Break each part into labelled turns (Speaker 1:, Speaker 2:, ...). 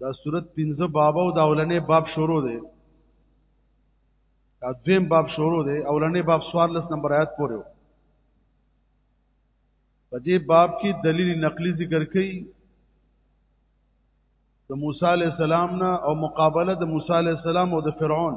Speaker 1: دا صورت پنځه باب او دا اولنې باب شروع دی دا دویم باب شروع دی اولنې باب 14 نمبر آیات پورې و په دې باب کې دلیل نقلی ذکر کړي د موسی علی السلام نه او مقابله د موسی علی السلام او د فرعون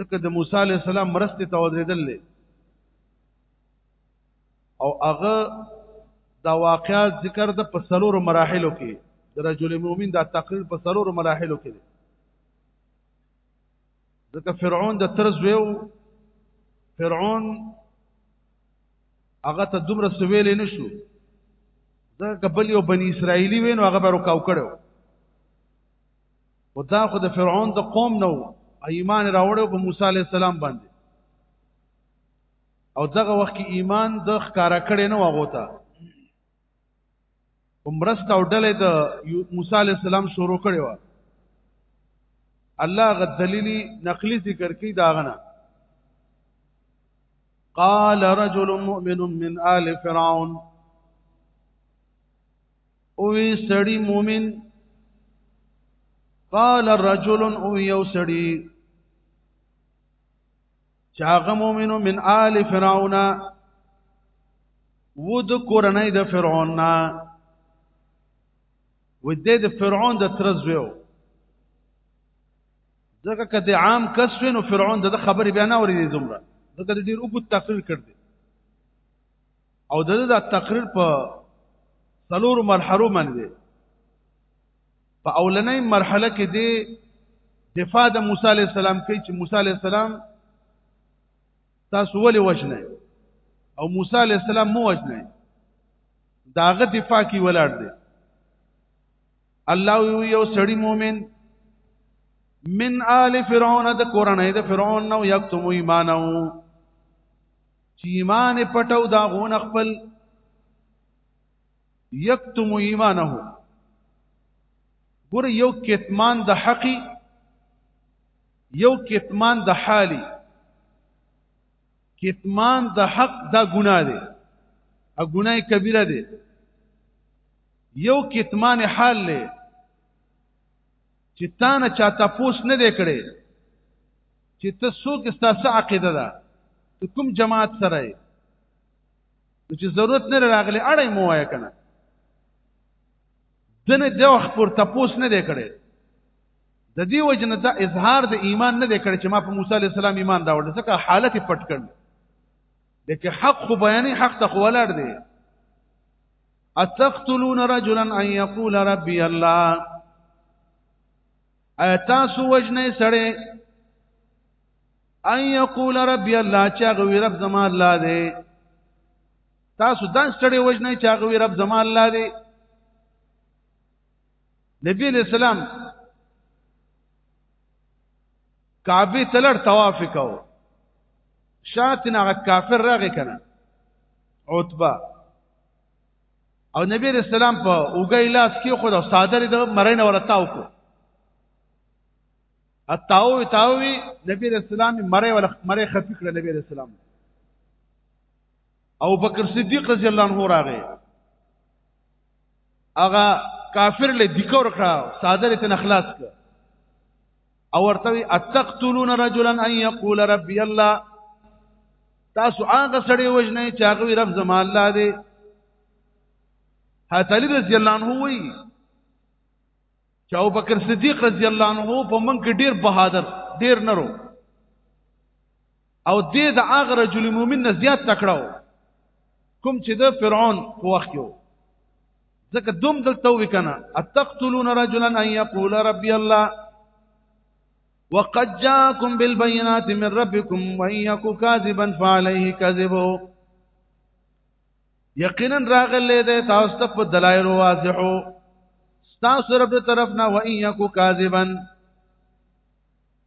Speaker 1: ځکه د موسی علی السلام مرستې ته ودرېدل دي او هغه دا واقعا ذکر د په سلور مراحلو کې د رجل مؤمن دا تقریر په سلور مراحلو کې دی ځکه فرعون د ترز ویو فرعون هغه ته دومره سویل نه شو ځکه بل یو بنی اسرائیلی وین هغه به رکاو کړو او دا خو د فرعون د قوم نو ایمان راوړو په موسی علی السلام باندې او دغه وخت کې ایمان د ښکارا کړي نه وغوتا عمرست او ډلې د موسی علی السلام شروع کړي و الله غ دلیلی نقلی ذکر کی داغنا قال رجل مؤمن من آل فرعون اوی سړی مومن قال رجل او یو سړی چاغه مومنو من آل فرعون و د کورنۍ د فرعون نه و د د فرعون د ترزویو ځکه کته عام کس وینو فرعون د خبرې بیا نه اورېدې دومره ځکه ډیر وګت تقریر کړ دی او د دا تقریر په څلور مرحلو باندې په اولنۍ مرحله کې دی دفاع د موسی علی السلام کوي چې موسی علی السلام تاسو ولې وژنئ او موسی علی السلام مو وژنئ داغه دفاع کی ولاړ دی الله یو سړی مؤمن من آل فرعون د قران د فرعون نو یکتم ایمانو چې ایمان پټو دا غون خپل یکتم ایمانه ګور یو کتمان د حقی یو کتمان د حالی کتمان د حق دا ګناه دی ا ګناه کبیره دی یو کتمان حال له چې تا نه چا تپوس نه دی کړی چې ته څوک ستا څه عقیده ده ته کوم جماعت سره یې چې ضرورت نه راغلی اړه مو وای کنه دنه د وخت پر تپوس نه دی کړی د دې وجنه دا اظهار د ایمان نه دی کړی چې ما په موسی علی السلام ایمان راوړ ځکه حالت پټ کړ لکه حق خو بیانې حق ته خو ولاړ دی اتقتلون رجلا ان يقول ربي الله اتاسو وجنه سړی ان يقول ربي الله چا غوي رب زما الله دی تاسو دا سړی وجنه چا غوي رب زما الله دی نبی علیہ السلام کعبه تلړ طواف کو شاتنا کافر راغی کنه عتبه او نبی رسول الله په اوګی لاس کې خو د صادر د مرین ورتاو کو اتاو تاوی نبی رسول الله مری ول مری خفیق له نبی رسول الله او بکر صدیق رضی الله عنه راغی هغه کافر له دکور کړه صادر ته نخلاص کړه او ورته وی اتقتلون رجلا ان يقول ربي الله تاسو هغه سړی وژنئ چې هغه رب زما الله دی حضرت علی رضی الله عنه وی چې ابو بکر صدیق رضی الله عنه په من کې ډیر بهادر ډیر نرو او دې د هغه رجل مؤمن نه زیات تکړه کوم چې د فرعون په وخت کې ځکه دوم دلته وکنه اتقتلون رجلا ان يقول ربي الله وقد جاءكم بالبينات من ربكم وان يك كاذبا فعليه كذبه یقینا راغله ده تاسو ته په دلایل واضحو تاسو رب طرف نه وان يك كاذبا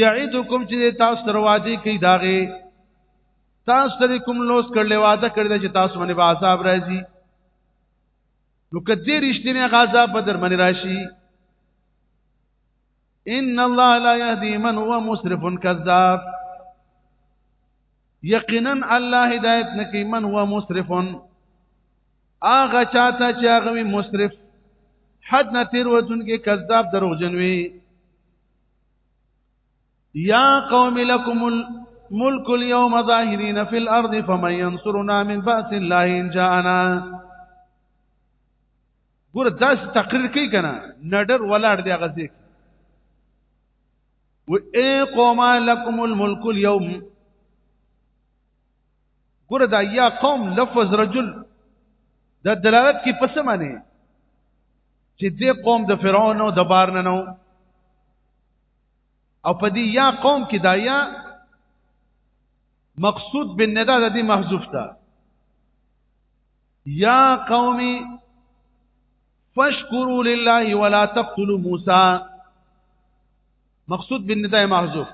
Speaker 1: یعیدکم چې تاسو تر وادي کې داغه تاسو تر کوم لوس کړل وعده کړل چې تاسو باندې به عذاب راځي نو کدی رښتینه غذا په در باندې راشي ان الله لا يهدي من هو مسرف كذاب یقینا الله هدایت نکي من هو مسرف اغه چاته چې هغه مسرف حد نه تیر وځون کې کذاب دروغجن وي یا قوم لکم الملک اليوم ظاهرین فی الارض فمن ينصرنا من باس الله ان جاءنا ګور داس تقریر کوي کنه نډر ولاړ دی غزیک و اے قوم لکم الملک اليوم ګور دا یا قوم لفظ رجل د دلالت کې پس معنی چې دې قوم د فرعون او د بار نه نو او په دې یا قوم کې دا یا مقصود بن ندا د دې محذوف ده یا قومي فاشکروا لله ولا تقتلوا موسی مقصود بن ندا محذوف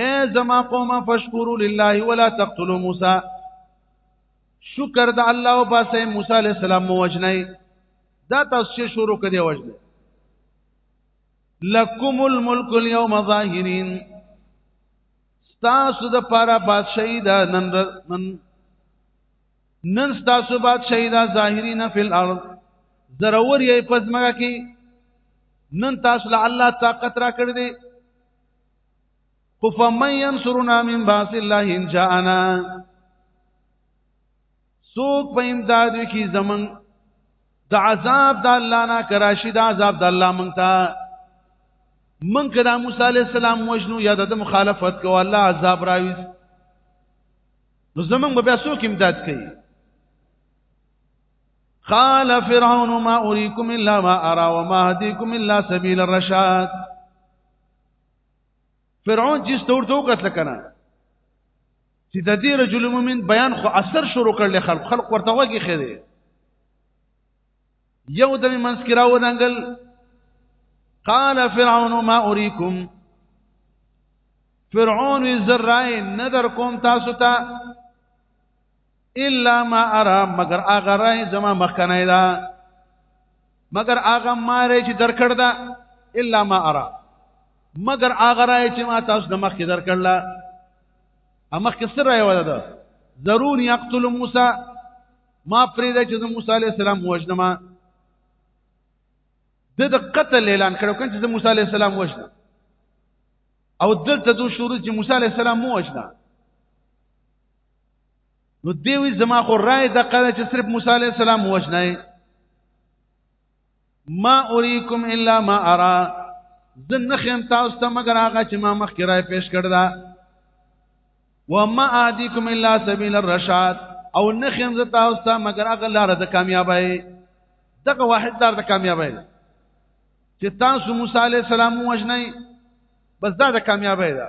Speaker 1: اے زما قوم فاشکروا لله ولا تقتلوا موسی شکر د الله او باسه موسی علی السلام مو وجنای دا تاسو چې شروع کړی وژنه لکم الملک اليوم ظاهرین تاسو د پاره بادشاہی دا نن نن نن تاسو بادشاہی دا ظاهرین فی الارض ضرور یې پزماګه کی نن تاسو له الله طاقت را کړی دی خو فمن ينصرنا من باس الله ان جاءنا سوک په امدادو کی زمن د عذاب د الله نه کراشي د عذاب د الله مونږ ته من کدا موسی علی السلام وجنو یا د مخالفت کو الله عذاب راويس نو زمون به بیا څوک امداد کوي قال فرعون ما اريكم الا ما ارى وما اهديكم الا سبيل الرشاد فرعون چې ستورته وکړه کنه چې د دې رجل مؤمن بیان خو اثر شروع کړل خلق خلق ورته وږي خېده یو د منس کې راو دنګل قال فرعون ما اوريكم فرعون زرای ندر کوم تاسو ته الا ما ارى مگر اغه راي زما مخکنه دا مگر اغه مارې چې درکړ دا الا ما ارى مگر اغه راي چې ما تاسو د مخ کې درکړل امخ کسر رائے ودا دا ضرور یقتل موسی ما پریدا چې موسی علی السلام وجنم د د قتل اعلان کړو کله چې موسی علی السلام وجنم او دلته دو شروع چې موسی علی السلام مو وجنم نو دیوی زما خو رائے دا قضا چې صرف موسی علی السلام وجنای ما اوريكم الا ما ارى زه نخیم تاسو ته مگر هغه چې ما مخکې راي پیش کړ دا وما اهديكم الا سبيل الرشاد او نخیم زه تاسو ته مگر هغه لار د کامیابی دغه واحد لار د کامیابی ده چې تاسو موسی عليه السلام وژنئ بس دا د کامیابی ده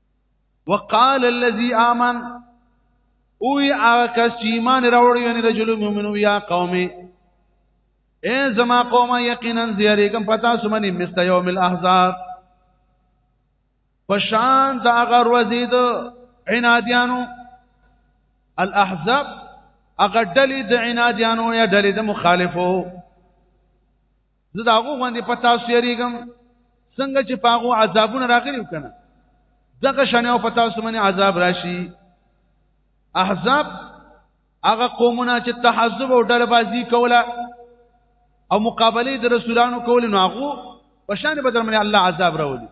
Speaker 1: وقال الذي آمن او هغه کس چې ایمان راوړی یعنی رجل مؤمن یا قومي اے زما قومه یقینا زیریګم پتا سمنی مست یوم الاحزاب پشان دا غر وزید عنادیانو الاحزاب اگر ډلې د عنادیانو یا ډلې د مخالفو زه دا غو باندې په تاسو یریږم څنګه چې پاغو عذابونه راغلي کنه ځکه شنه او په تاسو باندې عذاب راشي احزاب هغه قومونه چې تحزب او ډلبازي کوله او مقابله د رسولانو کول نو هغه په شان به درمنه الله عذاب راولي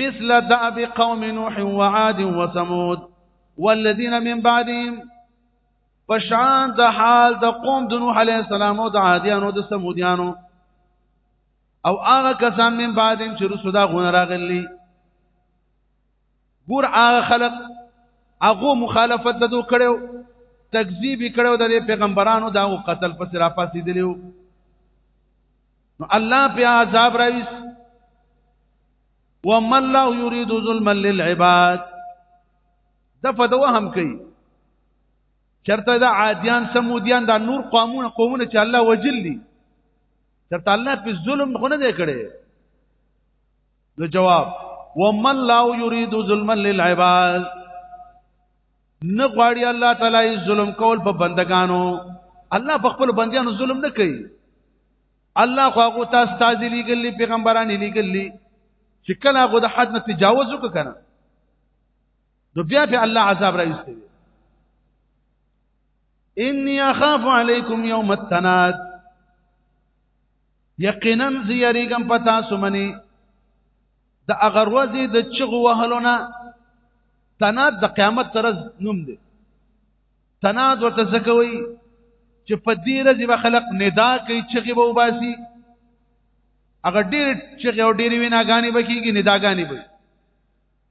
Speaker 1: مثل دأب قوم نوح وعاد وثمود والذين من بعدهم په شان د حال د قوم د نوح علی السلام او د عادیانو د سمودیانو او هغه کسان من بعدهم چې رسو دا غون راغلي ګور هغه خلق هغه مخالفت ددو کړو تکذیب کړو د پیغمبرانو دا قتل پس را پاسې دیلو نو الله په عذاب راويس وما الله يريد ظلما للعباد دفد وهم کوي چرته دا عادیان سمودیان دا نور قومونه قومونه چې الله وجل دي چرته الله په ظلم خو نه دی کړی نو جواب ومن لا يريد ظلما للعباد نه غواړي الله تعالی ظلم کول په بندگانو الله په خپل بندیانو ظلم نه کوي الله خو هغه تاسو تازه لګلی پیغمبران لګلی چې کله هغه د حد نه تجاوز وکړ نو بیا په الله عذاب راوستي انی اخاف علیکم یوم التناد یقینا زیریګم پتا سمنی د اگر وځي د چغو وهلونه تناد د قیامت ترز نوم دی تناد ورته زکوي چې په دې ورځ به خلق ندا کوي چغي به وباسي هغه ډېر چغي او ډېر ویناګانی بکیږي نداګانی به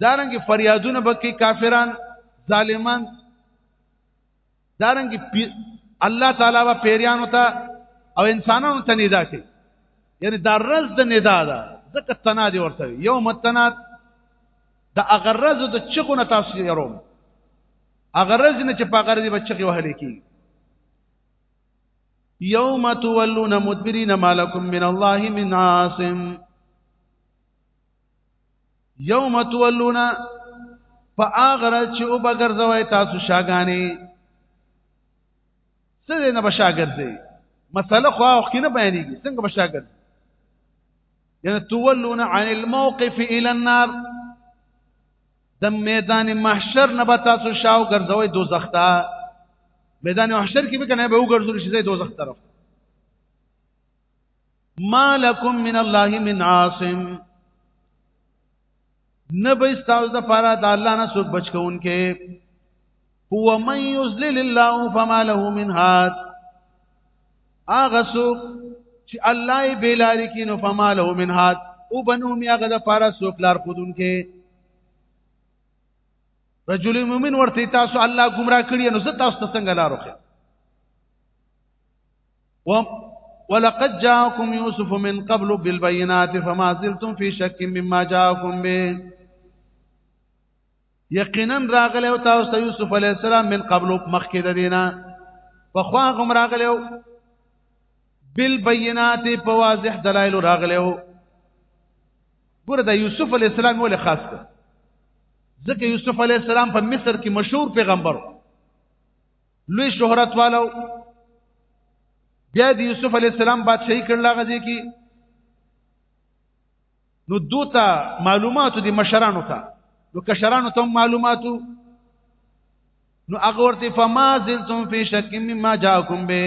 Speaker 1: دارنګ فریادونه بکی کافران ظالمان دارنګ پی... الله تعالی وا پیریانو ته او انسانانو ته ندا کوي یعنی دا رز د ندا ده ځکه تنا دی ورته یوم التناد دا اغرز د چغونه تاسو یروم اغرز نه چې په اغرز به چغي وهل کی یوم تولون مدبرین ما لكم من الله من عاصم یوم تولون په اغره چې او بغرزوي تاسو شاګانی څه نه بشاګرځي مسله خو او خینه بیانېږي څنګه بشاګرځي یعنی تولون عن الموقف الى النار د میدان محشر نه به تاسو شاو ګرځوي دوزخ ته میدان محشر کې به کنه به وګرځول شي دوزخ طرف ما لکم من الله من عاصم نه به استاو د پاره د الله نه څوک بچ کون کې هو من یذلل الله فما له من هاد اغه څوک چې الله یې بیلار کې نو فما له من هاد او بنو می هغه د پاره څوک لار خودون کې رجل مومن ورته تاسو الله گمراه کړی نو زه تاسو ته څنګه لار وکړم و ولقد جاءكم يوسف من قبل بالبينات فما زلتم في شك مما جاءكم به یقینا راغله او تاسو ته یوسف علی السلام من قبل مخکې د دینه په خوا غم راغله او بالبينات په واضح دلایل راغله او ګوره د یوسف علی السلام ول خاص ده ځکه یوسف علی السلام په مصر کې مشهور پیغمبر و لوی شهرت والو بیا د یوسف علی السلام بادشاہي کړل غځي کی نو دوته معلوماتو دي مشرانو ته نو کشرانو ته معلوماتو نو هغه ورته فما زلتم فی شک مما جاءکم به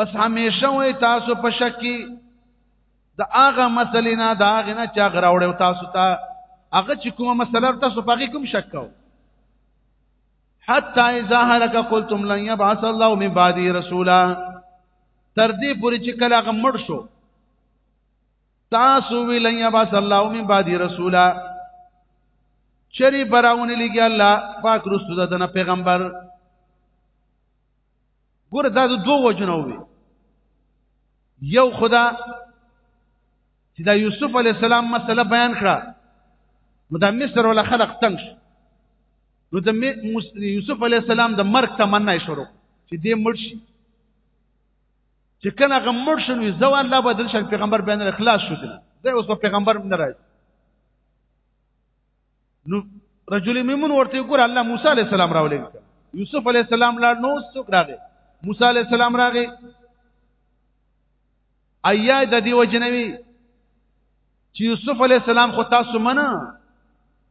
Speaker 1: پس همیشه وای تاسو په شک کې د هغه مسلې نه د هغه نه چې هغه راوړی تاسو ته هغه چې کومه مسله تاسو په هغه کوم شک کو حتی اذا هلك قلتم لن يبعث الله من بعده رسولا تر دې پورې چې کله هغه مړ شو تاسو وی لن يبعث الله من بعده رسولا چری براونه لګي الله پاک رسول دنا پیغمبر ګوره دا د دوه وجنه وي یو خدا چې دا یوسف علی السلام مسله بیان کړه نو دا مصر ولا خلق تنګ شو نو د یوسف علی السلام د مرګ تمنا شروع چې دې مړ شي چې کنه غ مړ شو نو زو الله بدل شي پیغمبر بیان اخلاص شو دی دا اوس پیغمبر نه راځي نو رجل میمون ورته ګور الله موسی علی السلام راولې یوسف علی السلام لا نو څوک راغی موسی علی السلام راغی ایا د دې وجنوي چې یوسف علی السلام خو تاسو منه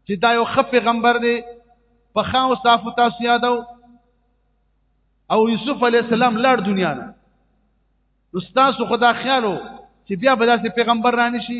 Speaker 1: چې دا یو خپ پیغمبر دی په خاو صافو تاسو یادو او یوسف علی السلام لار دنیا نه نو تاسو خدا خیالو چې بیا به داسې پیغمبر رانه شي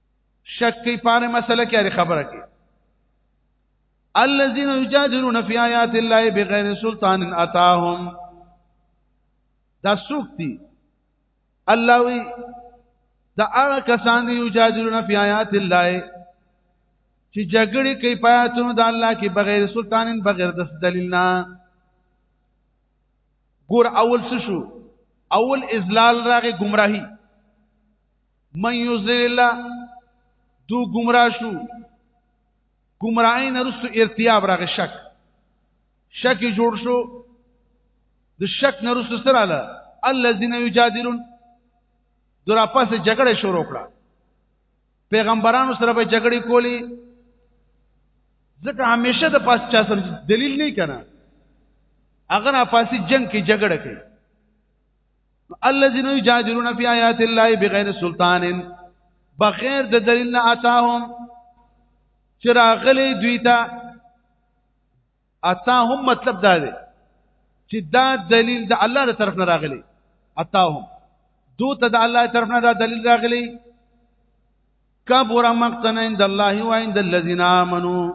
Speaker 1: شک کوي پاره مسله کې اړ خبره کوي الذين يجادلون في آيات الله بغير سلطان اتاهم دا سوق دي الله وي دا هغه کسان دي يجادلون في آيات الله چې جګړې کوي پاتونو د الله کې بغیر سلطانن بغیر د دلیل نه ګور اول څه شو اول ازلال راغې گمراهي من یذل الله دو گمراه شو گمراهی نه رسو ارتیاب راغ شک شک جوړ شو د شک نه رسو سره اله الذين يجادلون درا پس جګړه شروع کړه پیغمبرانو سره به جګړې کولی ځکه همیشه د پاس چا سره دلیل نه کنا اگر افاسی جنگ کې جګړه کوي الذين يجادلون في آيات الله بغير سلطان بغیر د دلیل نه اتاهم چراغلی دوی ته اتاهم مطلب دا دی چې دا دلیل د الله تر طرف نه راغلی اتاهم دو ته د الله طرف نه دا دلیل راغلی کبر مقتن عند الله و عند الذين امنوا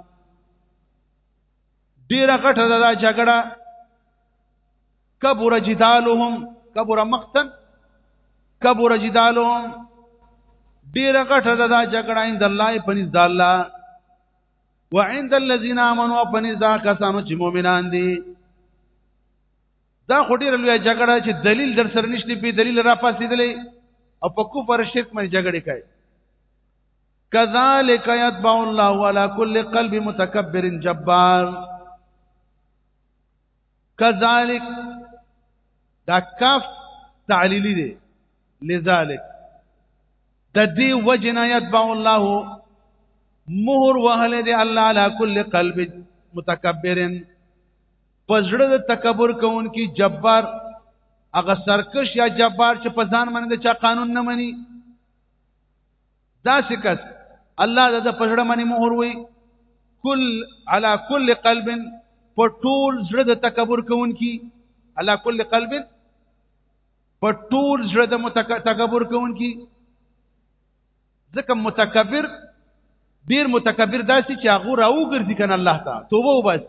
Speaker 1: ډیره غټه دا جګړه کبر جدالهم کبر مقتن کبر جدالهم ډیر غټه ده دا جګړه عند الله پنځ د الله وعند الذين امنوا پنځ دا کسانو چې مؤمنان دي دا خو ډیر لوی جګړه چې دلیل در سره نشته په دلیل را پاسېدلې او په کفر شرک باندې جګړه کوي كذلك يطبع الله على كل قلب متكبر جبار کذالک دا کاف تعلیلی دی لذالک د دې وجنا يتبع الله مهر وهل دی الله على كل قلب متکبر پزړه د تکبر کوونکی جبار هغه سرکش یا جبار چې په ځان باندې چا قانون نه مني دا سکس الله د پزړه باندې مهر وي کل على كل قلب په ټول زړه د تکبر کوونکی على كل قلب په ټول زړه د تکبر کوونکی ځکه متکبر ډیر متکبر داسي چې هغه راوګرځي کنه الله تعالی توبه وباسي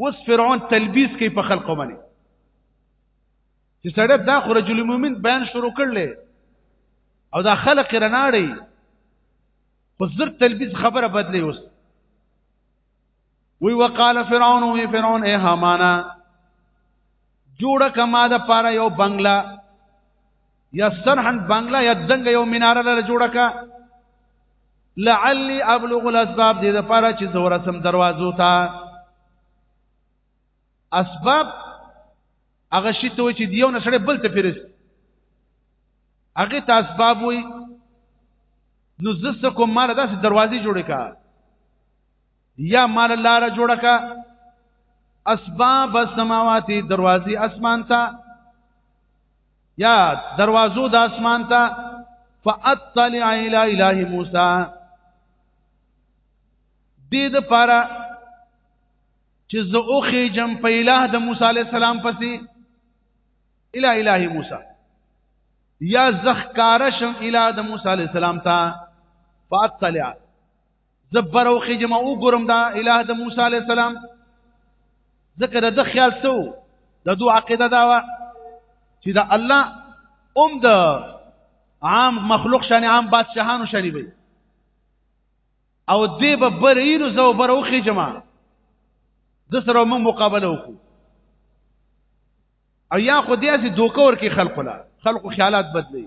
Speaker 1: اوس فرعون تلبیس کوي په خلق باندې چې سړی دا خو رجل مؤمن بیان شروع کړل او دا خلق رناړي خو زر تلبیس خبره بدلی اوس وی وقال فرعون وی فرعون اے حمانا جوړه کما د پاره یو بنگلا یا سرحن بنگلا یا دنګ یو مناره لره جوړه کا لعلی ابلغ الاسباب دې لپاره چې زوره سم دروازو ته اسباب هغه شی ته چې دیو نشړې بل ته پیرس هغه ته اسباب وي نو زسته کوم مال داسې دروازې جوړې کا یا مال لار جوړه کا اسباب السماوات دروازې اسمان ته یا دروازو د اسمان ته فاطلع الى اله موسی دې د پاره چې زه اوخې جم په اله د موسی عليه السلام پسې اله اله موسی یا زخکارشم اله د موسی عليه السلام ته فاطلع زبر او خجمه او ګرم دا الہ د موسی علی السلام ځکه د خیال سو د دوه عقیده دا و چې دا الله اوم د عام مخلوق شان عام بادشاهانو شان وي او دې به برینو زو برو خجمه د سره موږ مقابله وکړو او یا خو دې سي دوکور کې خلق لا خلق خیالات بدلی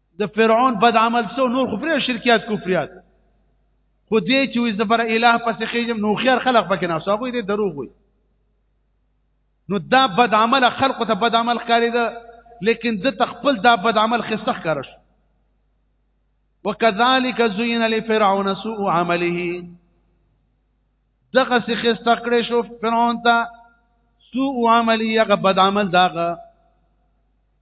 Speaker 1: د فرعون بد عمل سو نور خو پرې شرکیات کفریات خو دې چې وې زبر الہ پس خېجم نو خيار خلق پکې نه سو غوي دې دروغ وي نو دا بد عمل خلق ته بد عمل ښکاري دا لیکن د تخپل دا بد عمل خسته ښکارش وکذالک زین لفرعون سوء عمله دغه څه خسته کړې شو فرعون ته سوء عملی هغه بد عمل داغه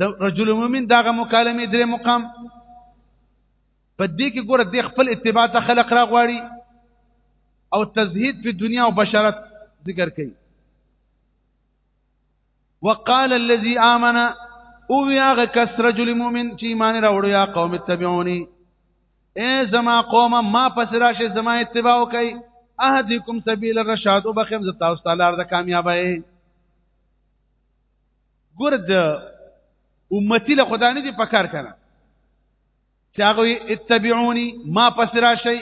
Speaker 1: د رجل مؤمن دغه مکالمه درې مقام په دې کې ګوره د خپل اتباع ته خلق را غواړي او تزهید په دنیا او بشرت ذکر کوي وقال الذي آمن او یاغه کس رجل مؤمن چې ایمان راوړو یا قوم اتبعوني اے زما قوم ما پس راشه زما اتباع کوي اهدیکم سبیل الرشاد وبخم ز تاسو تعالی د کامیابی ګور د امتی له خدای نه دی پکار کنه چې هغه اتبعوني ما پس راشي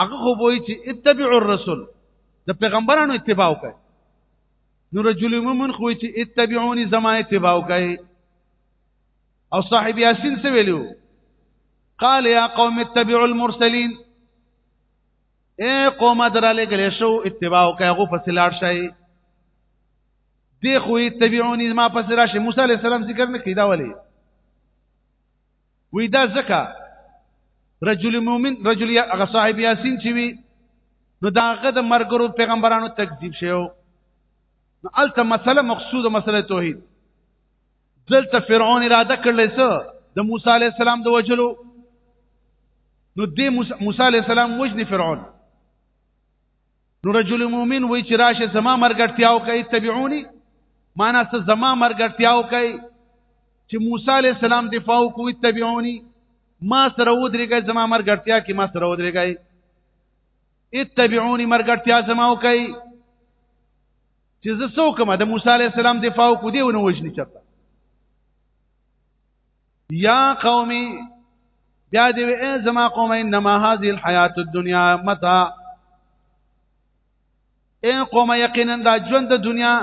Speaker 1: هغه خو وایي چې اتبعوا الرسول د پیغمبرانو اتباع وکړي نو رجل مومن خو چې اتبعوني زما اتباع وکړي او صاحب یاسین څه ویلو قال يا قوم اتبعوا المرسلين اے قوم درلې ګلې شو اتباع کوي غو پس لاړ شي دی خو اتبعونی ما پس راشي موسی عليه السلام ذکر نه کیدا ولی وی دا زکه رجل مؤمن رجل هغه صاحب یاسین چې وی نو داغه د مرګرو پیغمبرانو تکذیب شیو نو الته مسله مقصود مسله توحید دلته فرعون اراده کړل چې د موسی علی السلام د وجلو نو د موسی علی السلام وجنی فرعون نو رجل مؤمن وای چې راشه زما مرګړتیاو کوي تبعونی معنا څه زما مرګړتیاو کوي چې موسی علی السلام دفاع کوي تبعونی ما سره ودرېږي زما مرګړتیا کې ما سره ودرېږي اتبعونی مرګړتیا زما وکړي چې زه څوک ما د موسی علی السلام دفاع کو دی ونه وجنی چرته یا قومي بیا دی ای زما قوم انما هذه الحیات الدنیا متاع ای قوم یقینا دا ژوند د دنیا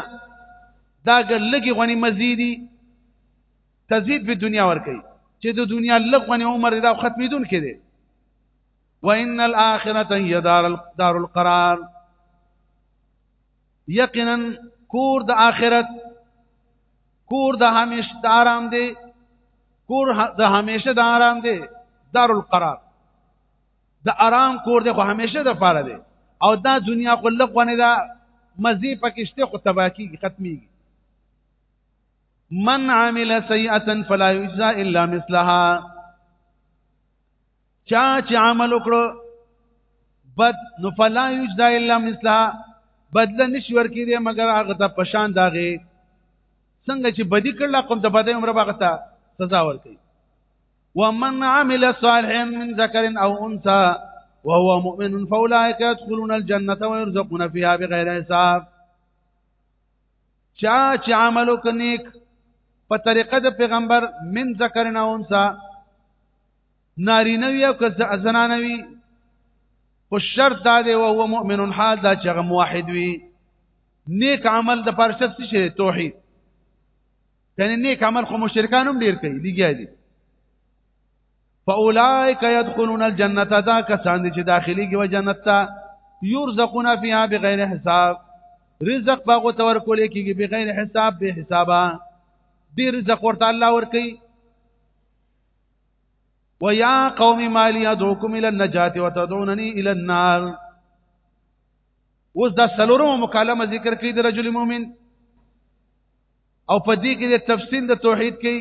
Speaker 1: دا ګر لګي غونی مزيدي تزيد په دنیا ور کوي چې د دنیا لګ غونی عمر دا ختمېدون کې دي وان الاخره هي دار القرار یقینا کور د آخرت کور د همیشه د آرام دی کور د همیشه د آرام دی دار القرار د آرام کور دی خو همیشه د پاره دی او دا دنیا خو لغونه ده مزي پکشته خو تباکی ختمي من عمل سيئه فلا يجزى الا مثلها چا چې عمل وکړو بد نو فلا یجدا الا مثلها بدله نشي ورکی دی مګر هغه ته پشان داغه څنګه چې بدی کړل قوم ته بدی عمر باغ ته سزا ورکړي ومن عمل صالحا من ذكر او انثى وهو مؤمن فاولئك يدخلون الجنه ويرزقون فيها بغير حساب چا چې عملو کنيک په طریقه د پیغمبر من ذکر نه انثى نارینه وي او که زنانه وي خو شرط دا دی او هو مؤمن حال دا چې هغه موحد وي نیک عمل د پر شرط شي توحید یعنی نیک عمل خو مشرکان هم ډیر کوي لګیا دي فاولائک يدخلون الجنه دا کسان دي چې داخلي کې و جنت ته يرزقون فيها بغیر حساب رزق باغو تور کولې کېږي بغیر حساب به حسابا دې رزق ورته الله ور کوي ويا قوم ما لي ادعوكم الى النجاه وتدعونني الى النار اوس دا سلورم مکالمه ذکر کړي د رجل مؤمن او په دې کې د تفصیل د توحید کې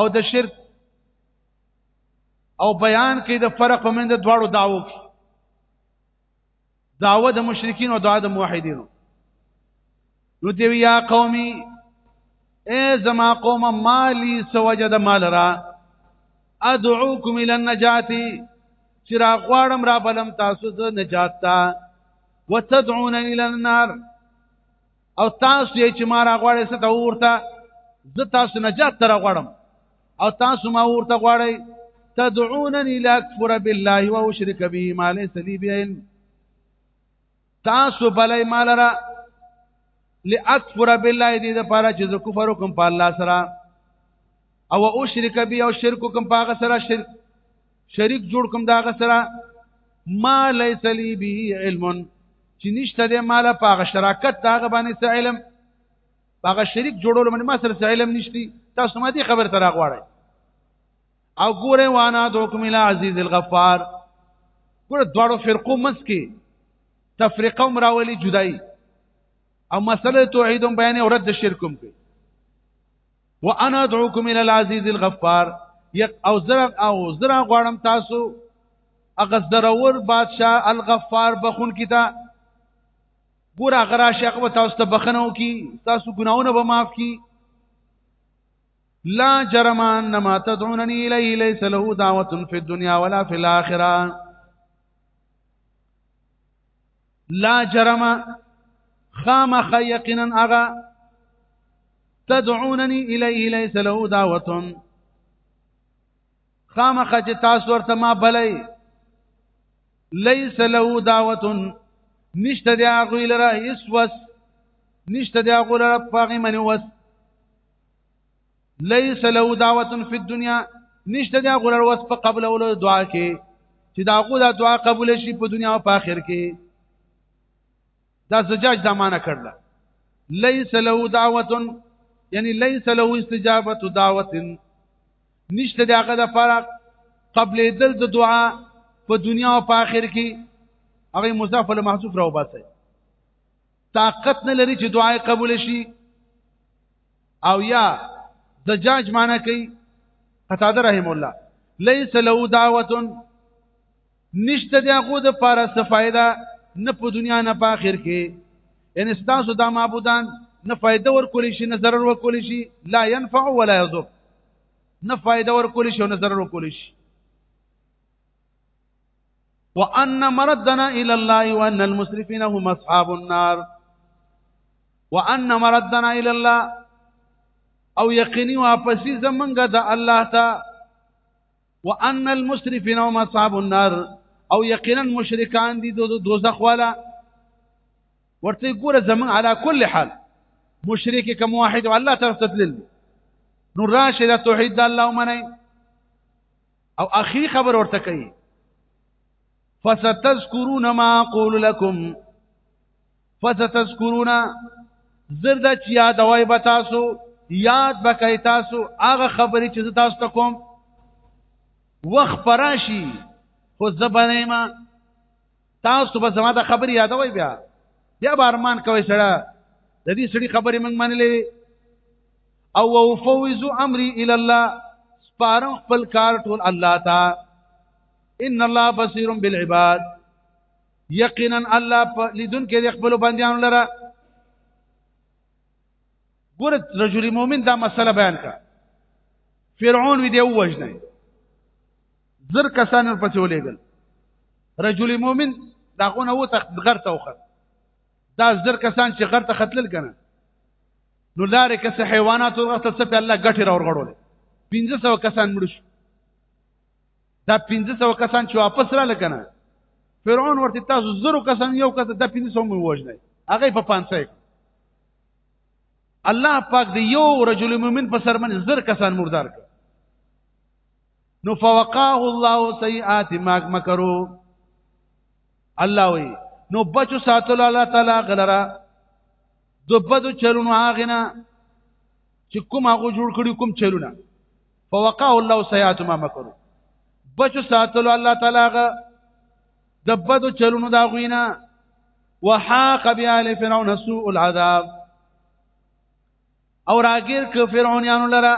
Speaker 1: او د شرک او بیان کې د فرق ومن د دواړو دعوو کې دعوه د مشرکین او دعوه د موحدینو نو دی یا قومي اے زما قوم مالی سوجد مال را ادعوکم الى النجات چې را غواړم را بلم تاسو د نجات ته وتدعون الى النار او تاسو یې چې ما راغواړې څه ته ورته زه تاسو نجات تر غواړم او تاسو ما ورته غواړئ تدعونني لاکفر بالله واشرك به ما ليس لي به علم تاسو بلای مال را لاکفر بالله دې د پاره چې زه کفر وکم په الله سره او اشرک بي او شرک کوم په هغه سره شرک شریک جوړ کوم دا غسره ما ليس لي به علم چې نشته د مال په هغه شراکت دا غ باندې څه علم هغه شریک جوړول باندې ما سره څه علم نشتی تاسو ما دي خبر تر غواړی او ګوره وانا دوکم الى عزيز الغفار ګوره دواړو فرقو مس کې تفریقه مراولي جدای او مسله توحید بیان او رد شرکم کوي وانا ادعوكم الى العزيز الغفار یک او زرا او زرا غواړم تاسو هغه ضرور بادشاہ الغفار بخون کیتا ګور هغه راشي هغه تاسو ته بخنو کی تاسو ګناونه به معاف کی لا جرم ان ما تدعونني اليه ليس له دعوه في الدنيا ولا في الاخره لا جرم خامخ یقینا اغا تدعونني الیه ليس له دعوه خامخ چې تاسو ورته ما بلای ليس له دعوه نشته دی هغه لره هیڅ وس نشته دی هغه لره پاغي منی وس ليس له دعوت في الدنيا نشته دا غرر وس په قبل اول دعا کې چې دا غو دا دعا قبول شي په دنیا او په آخر کې دا زجاج دا معنا کړل ليس له دعوت یعنی ليس له استجابه دعوت نشته دا غو دا فرق قبل دل د دعا په دنیا او په آخر کې هغه مضاف له محذوف راو باسي طاقت نه لري چې دعا قبول شي او یا زجاج معنا کوي قتاده رحم الله ليس له دعوه نشته دی هغه د پاره څه فائدہ نه په دنیا نه په آخر کې ان استاسو دا معبودان نه فائدہ ورکول شي نه ضرر ورکول شي لا ينفع ولا يضر نه فائدہ ورکول شي نه ضرر ورکول شي وان مردنا الى الله وان المسرفين هم اصحاب النار وان مردنا الى الله او یقیني واپسی زمونږ د الله ته وان المسرفين هم اصحاب النار او یقینا مشرکان دي د دوزخ والا ورته ګوره زمون على كل حال مشرک کم واحد الله ترتدل نو راشه د توحید الله ومنه او اخري خبر ورته کوي فستذكرون ما اقول لكم فستذكرون زرد چې یاد وای به تاسو یاد بکای تاسو هغه خبرې چې تاسو ته کوم وخت پراشي خو زبنه ما تاسو به زما د خبر یادوي بیا بیا بارمان کوي سره د دې سړي خبرې موږ منلې او وفوز امري الى الله سپارم خپل کار ټول الله تا ان الله بصير بالعباد یقینا الله لذن کې خپل بنديان لره ګور رجل مؤمن دا مسله بیان کړه فرعون وی دی وژنه زر کسان ور پسې ولېګل رجل مؤمن دا غونه و تخت غر ته وخت دا زر کسان چې غر ته خطل کنه نو لارې کس حیوانات ورغتل څه په الله غټي را ورغړول 1500 کسان مړ شو دا 1500 کسان چې واپس را لکنه فرعون ورته تاسو زرو کسان یو کس د 1500 مو وژنه هغه په 500 الله پاک دی یو رجل مؤمن په سر باندې زر کسان مردار کړ نو فوقاه الله سیئات ما مکرو الله وی نو بچو ساتل الله تعالی غلرا د بدو چلونو هغه نه چې کوم هغه جوړ کړی کوم چلونه فوقاه الله سیئات ما مکرو بچو ساتل الله تعالی غ د بدو چلونو دا غوینه وحاق بآل فرعون سوء العذاب او راګیر ک فرعونانو لرا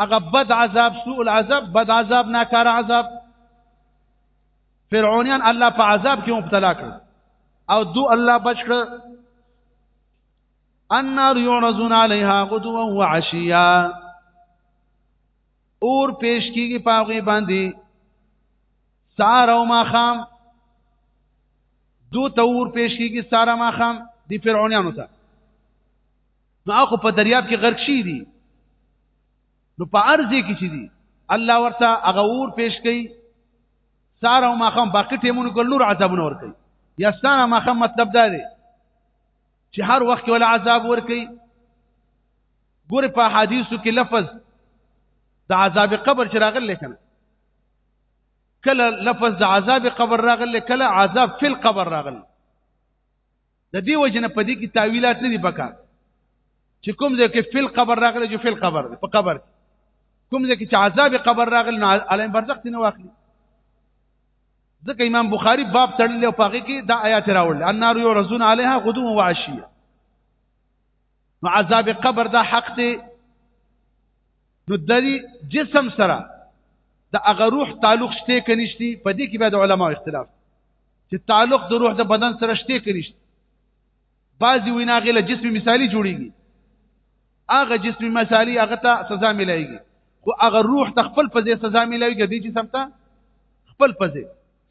Speaker 1: هغه بد عذاب سوء العذاب بد عذاب ناکار عذاب فرعونان الله په عذاب کې مبتلا کړ او دو الله بچ کړ النار يعرضون عليها غدوا وعشيا اور پیش کیږي پاغي باندې سار او ماخام دو تور پیش کیږي سار او ماخام دی فرعونانو ته نو هغه په دریاب کې غرق شي دي نو په ارزه کې شي دي الله ورته هغه ور پیش کوي سار او ماخام باقی ټیمونو ګل نور عذابونه ور کوي یا سار او ماخام مطلب دا دی چې هر وخت ولا عذاب ور کوي ګور په حدیثو کې لفظ د عذاب قبر چې راغلی کنه کله لفظ د عذاب قبر راغل کله عذاب فی القبر راغل د دې وجنه په دې کې تعویلات نه دي پکا چې کوم ځای کې فی القبر راغل جو فی القبر په قبر کوم ځای کې چې عذاب قبر راغل نو علم برزخ نه واخلي ځکه امام بخاری باب تړلی او پاږي کې دا آیات راوړل النار یعرضون علیها غدو و عشیه نو عذاب قبر دا حق دی نو د جسم سره د هغه روح تعلق شته کنيشتي په دې کې به د علما اختلاف چې تعلق د روح د بدن سره شته کنيشتي بعضی وینا غله جسم مثالی جوړیږي هغه جسم مثالی هغه ته سزا ملایږي خو هغه روح ته خپل په ځای سزا ملایږي د جسم ته خپل په ځای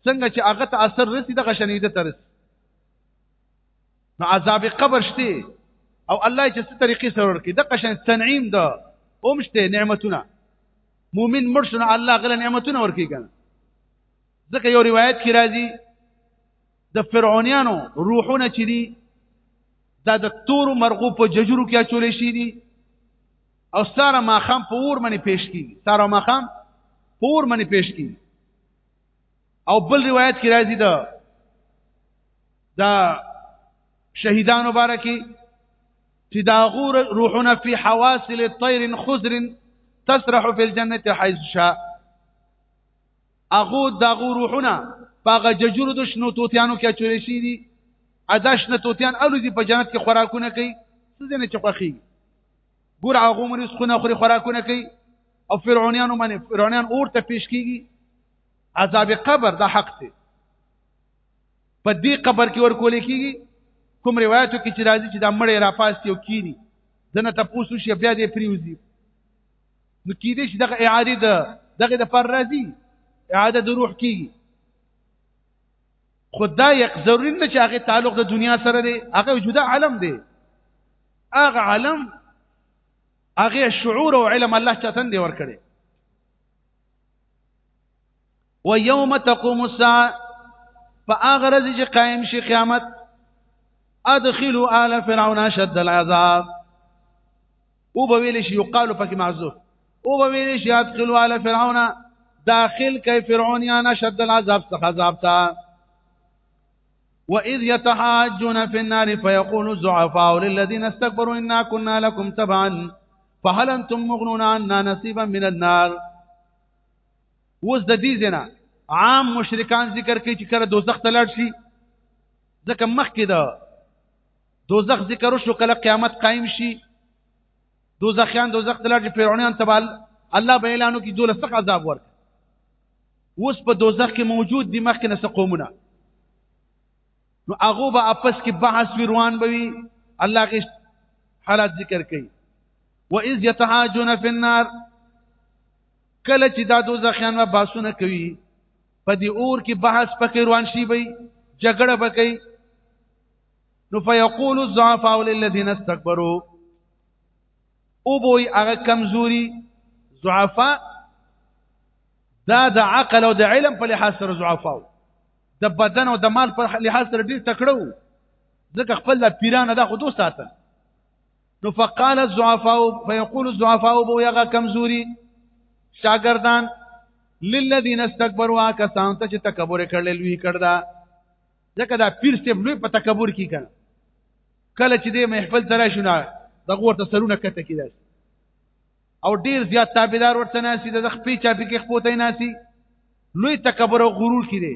Speaker 1: څنګه چې هغه ته اثر رسی د غشنیده ترس نو عذاب قبر شته او الله چې څه طریقې سره ورکړي د قشن تنعیم ده اومشته نعمتونه مؤمن مرشد الله غل نعمتونه ورکړي کنه ځکه یو روایت کې راځي د فرعونانو روحونه چې دي دا د تور مرغو په ججرو کې اچول شي دي او ساره ماخام په اور باندې پیش کی ساره ماخام په اور باندې پیش کی او بل روایت کې راځي دا دا شهیدانو باره کې چې دا غور روحونه فی حواسل الطیر خضر تسرح فی الجنه حيث شاء اغو دا غور روحونه پاغه ججور د شنو توتیانو کې چورې شي دي ادا شنو توتیان الو دي په جنت کې خوراکونه کوي څه نه چخخي ګور هغه مونږ خونه خوري خوراکونه کوي او فرعونانو باندې فرعونان اور ته پیش کیږي عذاب قبر دا حق دی په دې قبر کې ورکول کیږي کوم روایتو کې چې راځي چې دا مړی را پاستي او کینی دنه تاسو شي بیا دې پریوزي نو کې دې چې دغه اعاده ده دغه د پر راځي اعاده د روح کیږي خدای یک ضروري نه چې هغه تعلق د دنیا سره دی هغه جدا عالم دی هغه عالم هغه شعور او علم الله چتن دی ور کړی و یوم تقوم الساعه فاغرز چې قائم شي قیامت ادخلوا آل فرعون اشد العذاب او به ویل شي یقال پکې معذور او به ویل شي ادخلوا آل فرعون داخل کای فرعونیان اشد العذاب څخه عذاب تا وإذ يتحاجون في النار فيقول الزعفاء للذين استكبروا إنا كنا لكم تبعا فهل انتم مغنون عنا نصيبا من النار اوس د دې زنا عام مشرکان ذکر کوي چې کله دوزخ ته لاړ شي ځکه مخکې ده دوزخ ذکر شو کله قیامت قائم شي دوزخیان دوزخ ته لاړ شي فرعونان تبال الله به اعلانو کې دوله سخت عذاب ورک اوس په دوزخ کې موجود دي مخکې نه قومونه نو هغه به اپس کې بحث ویروان بوي الله کې حالات ذکر کوي واذ يتحاجون في النار کله چې دا دوزخیان به باسونه کوي په دې اور کې بحث پکې روان شي وي جګړه پکې نو فیقول الضعفاء للذین استكبروا او بوئی هغه کمزوري ضعفاء دا د عقل او د علم په لحاظ سره ضعفاء د بدن او د مال په لحاظ سره ډیر تکړه وو ځکه خپل پیرانه دا خو دوه ساته نو فقال الضعفاء فيقول الضعفاء بو يغه کمزوري شاګردان للذین استكبروا کسان ته چې تکبر کړل لوی کړدا ځکه دا پیر سیب لوی په تکبر کې کړه کله چې دې محفل ترا شونه دغه ورته سرونه کته کیدل او ډیر زیات تابعدار ورته ناسي د خپې چا په کې خپوتې ناسي لوی تکبر او غرور کې دي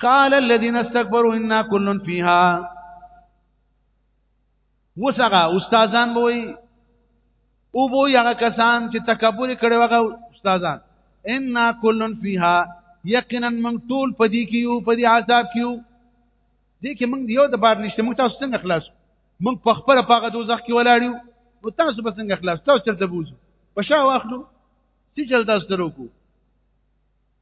Speaker 1: قال الذين استكبروا انا كل فيها وسغه استادان وای او بو یغه کسان چې تکبر کړي وغه استادان ان کل فیها یقینا من طول پدی کیو پدی عذاب کیو دې کې موږ یو د بار نشته موږ تاسو څنګه خلاص موږ په خپل پاغه دوزخ کې ولاړیو نو تاسو به څنګه خلاص تاسو چرته بوزو په شا واخلو چې چل تاسو درو کو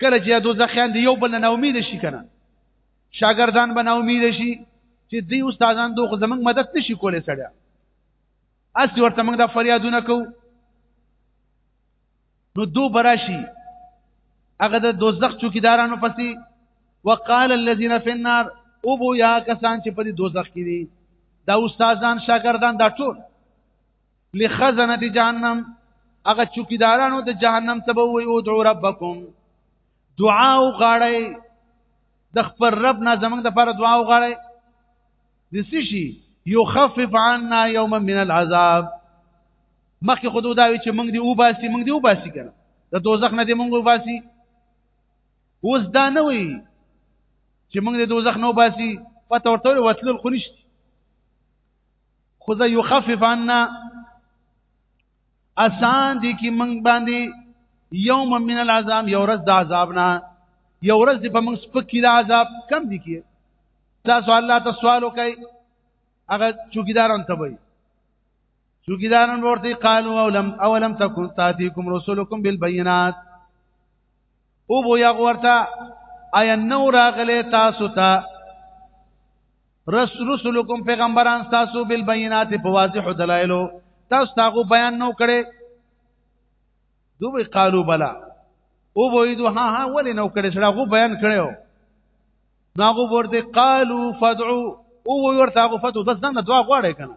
Speaker 1: کله چې دوزخیان دی یو بل نه امید شي کنه شاګردان به نه امید شي چې دی استادان دوه زمنګ مدد نشي کولای سړیا اس ورته موږ دا فریادونه کوو نو دو براشي هغه د دوزخ چوکیدارانو پسې وقال الذين في النار او بو یا کسان چې په دوزخ کې دي دا استادان شاګردان دا ټول لخزنه جهنم هغه چوکیدارانو د جهنم ته به وي او دعو ربکم دعا او غړی د خپل رب نه زمنګ د پر دعا او غړی د سشي يخفف عنا يوما من العذاب مخکې خود دا وی چې موږ دی او باسي موږ دی او باسي کنه د دوزخ نه دی موږ او باسي اوس دا نه وی چې موږ د دوزخ نه او باسي پته ورته وتل خو نشته خو ذا یخفف عنا اسان دي کې موږ باندې یوم من العذاب یو ورځ د عذاب نه یو ورځ دې په موږ سپکی د عذاب کم دي کې تاسو الله ته سوال وکړئ هغه چوکیداران ته وایي چوکیداران ورته قالو اولم اولم تکون تاتیکم رسولکم بالبينات او بو یا ورته آیا نو راغلی تاسو ته رس رسولکم پیغمبران تاسو بل بینات په واضح دلایلو تاسو تاغو بیان نو کړي دوی قالو بلا او بویدو ها ها ولی نو کړي سره غو بیان کړو ناغو ورته قالو فدعو او ورته غو فتو بس دنه دعا غواړي کنه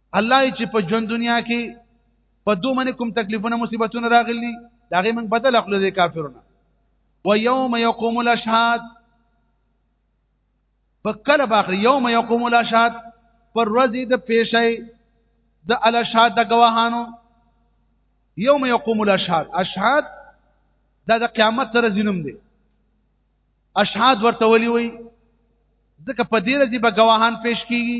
Speaker 1: الله چې په ژوند دنیا کې په دوه منې کوم تکلیفونه مصیبتونه راغلي دا غي موږ بدل اخلو د کافرونو و یوم یقوم الاشهاد په کله باخر یوم یقوم الاشهاد پر ورځ د پیشي د الاشهاد د گواهانو یوم یقوم الاشهاد اشهاد دا د قیامت سره زینوم دی اشهاد ورته ولي وي ځکه په دې ورځ به گواهان پیش کیږي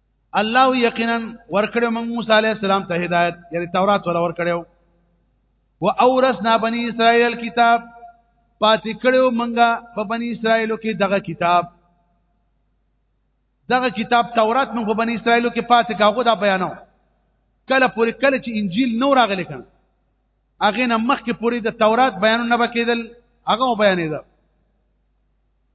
Speaker 1: الله یقینا ورکړو موږ موسی علی السلام ته هدایت یعنی تورات ولا ورکړو و اورثنا بنی اسرائیل کتاب پاتې کړو منګه په بنی اسرائیلو کې دغه کتاب دغه کتاب تورات موږ په بنی اسرائیلو کې پاتې کاغو دا بیانو کله پورې کله چې انجیل نو راغلی کړه هغه نه مخکې پورې د تورات بیانونه بکیدل هغه بیانې ده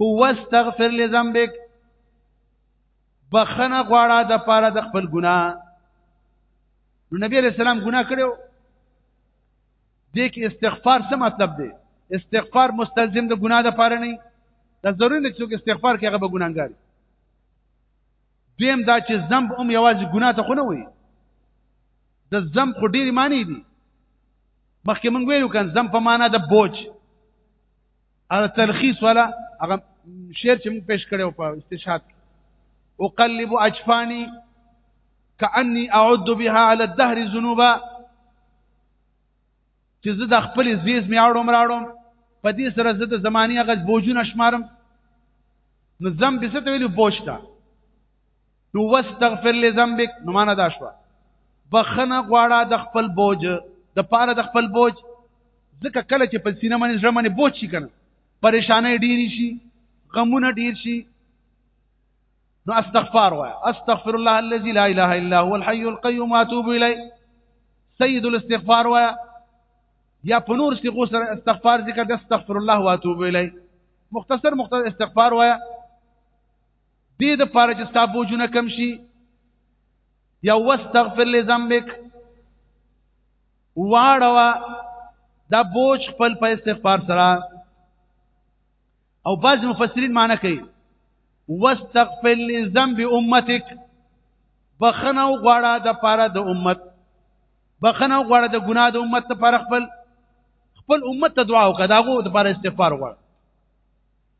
Speaker 1: هو واستغفر لذنبک بخنه غواړه د پاره د خپل ګناه نو نبی علیہ السلام ګناه کړو دې کې استغفار څه مطلب دی استغفار مستلزم د ګناه د پاره نه دا ضروري نه چې استغفار کې هغه به ګناګار دیم دا چې ذنب هم یوازې ګناه ته خو نه وي د ذنب خو ډېری معنی دي مخکې مونږ ویلو کان ذنب په معنا د بوج هغه تلخیص ولا هغه شعر چې موږ پیش کړو په استشهاد اقلب اجفاني كاني اعد بها على الدهر ذنوبا چې زه د خپل زیز می اړوم راړوم په دې سره زه د زماني غز بوجونه شمارم نو زم به څه ویلو بوجتا نو واستغفر لذنبک نو معنا دا شو بخنه غواړه د خپل بوج د پاره د خپل بوج ځکه کله چې په سینه باندې زړه باندې بوج شي کنه پریشانې ډیر شي غمونه ډیر شي نو استغفار وای استغفر الله الذي لا اله الا هو الحي القيوم واتوب اليه سيد الاستغفار وای یا په نور څه غوسه استغفار ذکر د استغفر الله واتوب اليه مختصر مختصر استغفار وای دې د پاره چې ستا بوجونه کم شي یا واستغفر لذنبک واړوا دا بوج خپل په استغفار سره او بعض مفسرین معنی کوي واستغفر لذنب امتک بخنه غواړه د پاره د امت بخنه غواړه د ګناه د امت لپاره خپل خپل امت ته دعا وکړه داغه د پاره استغفار وغواړه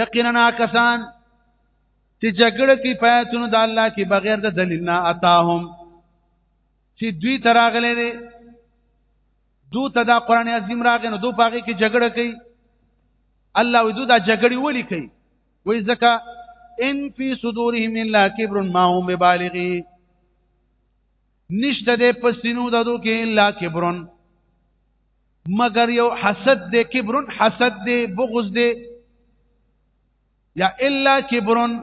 Speaker 1: یقینا کسان چې جګړه کې پیاتونو د الله کې بغیر د دلیل نه اتاهم چې دوی تراغلې دي دو ته دا قران عظیم راغې نو دو پاګه کې جګړه کوي الله ودو دا جګړې ولي کوي وای زکه ان فی صدورهم الا کبر ما هم بالغی نشته دې په سینو ددو کې الا کبرون مگر یو حسد دې کبرون حسد دې بغض دې یا الا کبرون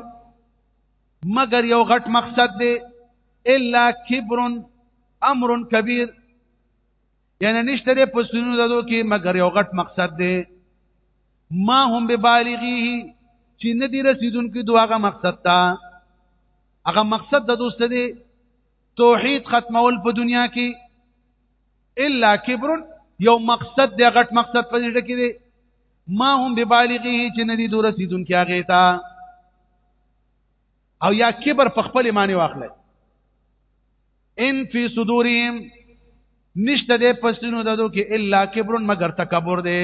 Speaker 1: مگر یو غټ مقصد دې الا کبرون امر کبیر یعنی نشته دې په سینو ددو کې مگر یو غټ مقصد دې ما هم ببالغیه چې ندی رسیدونکو دواغه مقصد ته هغه مقصد د دوست دی توحید ختمول په دنیا کې الا کبر یو مقصد دی غټ مقصد په دې کې دی ما هم ببالغه چې ندی دور رسیدون کې هغه تا او یا کبر په خپل معنی واخلې ان فی صدورهم نشته دې پسینو ددو کې الا کبر مگر تکبر دی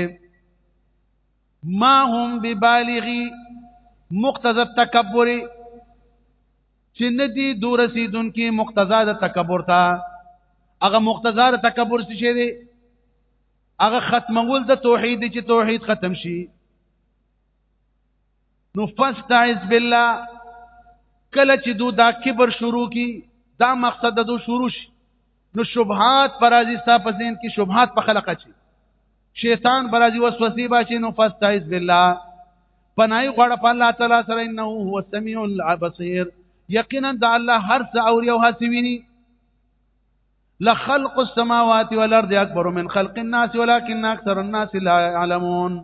Speaker 1: ما هم ببالغی مقتضى التکبر چې ندی دور رسیدون کې مقتضا د تکبر تا هغه مقتضا د تکبر څه شي دی هغه ختمول د توحید چې توحید ختم شي نو فاستعذ بالله کله چې دو دا کبر شروع کی دا مقصد دو شروع شي نو شبهات برازي ستا په ذهن کې شبهات په خلق اچي شیطان برازي وسوسې بچي نو فاستعذ بالله پنای غړ په الله تعالی سره انه هو السميع البصير یقینا د الله هر څه اوري او هڅه ویني لخلق السماوات والارض اکبر من خلق الناس ولكن اكثر الناس لا يعلمون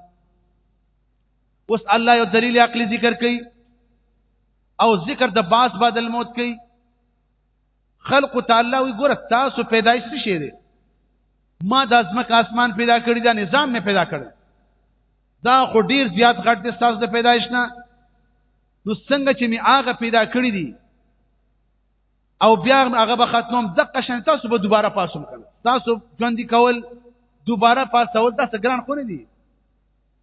Speaker 1: اوس الله یو دلیل عقلی ذکر کوي او ذکر د باس بعد الموت کوي خلق تعالی وی ګور تاسو پیدایش څه شي دي ما د ازمک اسمان پیدا کړی دا نظام می پیدا کړی دا خو ډیر زیات غټ دي تاسو د پیدایش نه نو څنګه چې می هغه پیدا کړی دي او بیا هغه به ختموم دقه شان تاسو به دوباره پاسوم کړم تاسو ژوند کول دوباره پاسول تاسو ګران خو نه دي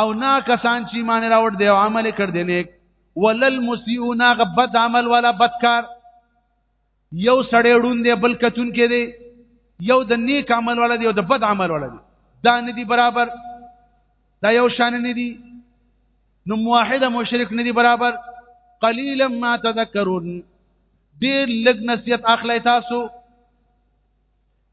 Speaker 1: او نا کسان چې ایمان راوړ دی او عمل کړ دی نیک ولل مسیئون هغه بد عمل ولا بدکار یو سړی ړوند دی بل کتون کې دی یو د نیک عمل ولا دی او د بد عمل ولا دی دا نه دی برابر دا یو شان نه دی نو موحد مشرک نه دی برابر قلیلا ما تذکرون ډیر لږ نصیحت اخلي تاسو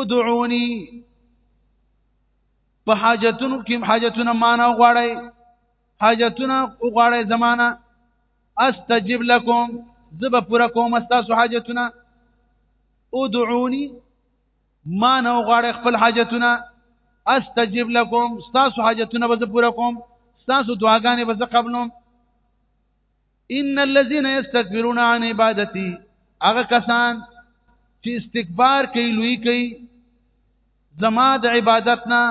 Speaker 1: ادعوني په حاجتونو کې حاجتونه معنا غواړي حاجتونه غواړي زمانہ استجب لكم زب پورا کوم تاسو حاجتونه ادعوني معنا غواړي خپل حاجتونه استجب لكم تاسو حاجتونه به پورا کوم تاسو دعاګانې به قبلوم ان الذين يستكبرون عن عبادتي هغه کسان چې استکبار کوي لوی کوي زما د عبادت نه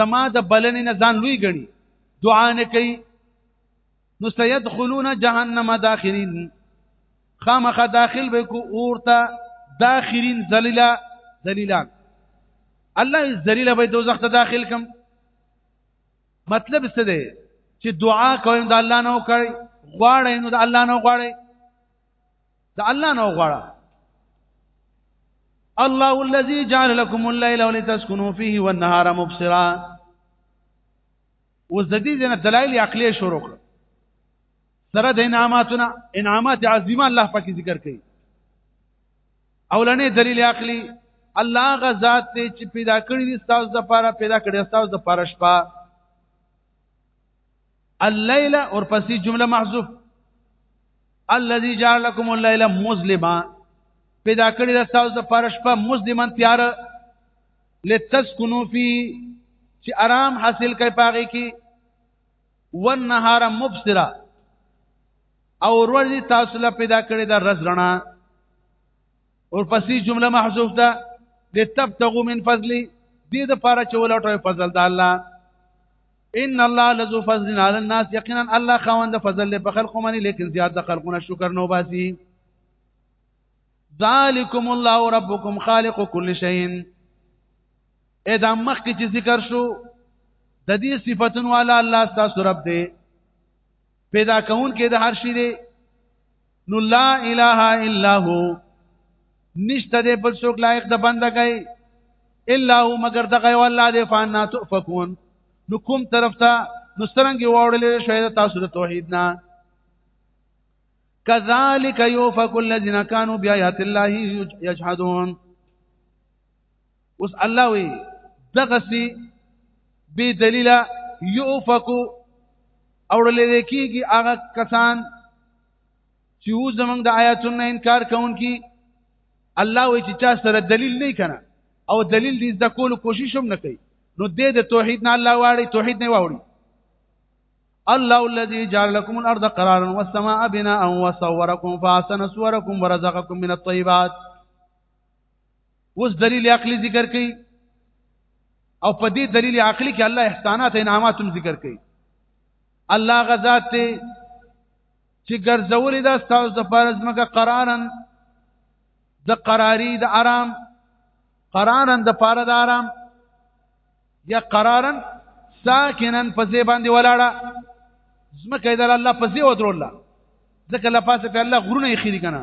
Speaker 1: زما د بلنې نه ځان لوی ګڼي دعا نه کوي نو سيدخلون جهنم داخرين خامخ داخل به کو اورتا داخرين ذلیلا ذلیلان الله ذلیلا به دوزخ ته داخل کم مطلب څه دی چې دعا کوي د الله نه وکړي غواړي نو د الله نه غواړي د الله نه غواړي الله الذي جعل لكم الليل ولتسكنوا فيه والنهار مبصرا اوس د دې جن دلایل عقلي شروع کړ سره د انعاماتنا انعامات عظیمه الله پاک ذکر کوي اولنې دلیل عقلی الله غزاد ته چې پیدا کړی دي تاسو د پاره پیدا کړی تاسو د پاره شپه الليل اور پسې جمله محذوف الذي جعل لكم الليل مظلما پیدا کړی د تاسو د پاره شپه مظلما تیار لتسكنوا فيه چې آرام حاصل کړئ پاږي کې والنهار مبصرا او ورځ تاسو له پیدا کړی د رز رڼا اور پسې جمله محذوف ده لتبتغوا من فضلی دې د پاره چې ولټوي فضل د الله ان الله لذو فضل على الناس یقینا الله خوند فضل له په خلقو باندې لیکن زیات د خلقونه شکر نو باسي ذالکم الله ربکم خالق كل شيء ادا مخکې چې ذکر شو د دې صفاتونو والا الله تاسو رب دی پیدا کون کې د هر شي دی نو لا اله الا هو نشته دې بل څوک لایق د بندګۍ الا هو مگر دغه یو الله دې فانا تفكون نو کوم طرف ته نو سترنګ وړلې شوی د تاسو د توحید نه كذلك يوفق الذين كانوا بآيات الله يجحدون اوس الله وی دغه سي به دلیل یوفکو اورل کېږي هغه کسان چې و زمنګ د آیاتونو انکار کوونکي الله وی چې چا سره دلیل نه کنه او دلیل دې د کول کوشش هم نه کوي نو دې د توحید نه الله واړي توحید نه واوړي الله الذي جعل لكم الارض قرارا والسماء بناء وصوركم فاحسن صوركم ورزقكم من الطيبات اوس دلیل عقلی ذکر کړي او په دې دلیل عقلی کې الله احسانات انعامات هم ذکر کړي الله غزاد ته چې ګرځولې دا تاسو د فرض مګه قرارن د قراری د آرام قرارن د پاره د آرام یا قرارن ساکنن په ځای باندې ولاړه زمکه د الله په ځای ودرول ځکه لپاسه په الله غرونه یې خېری کنه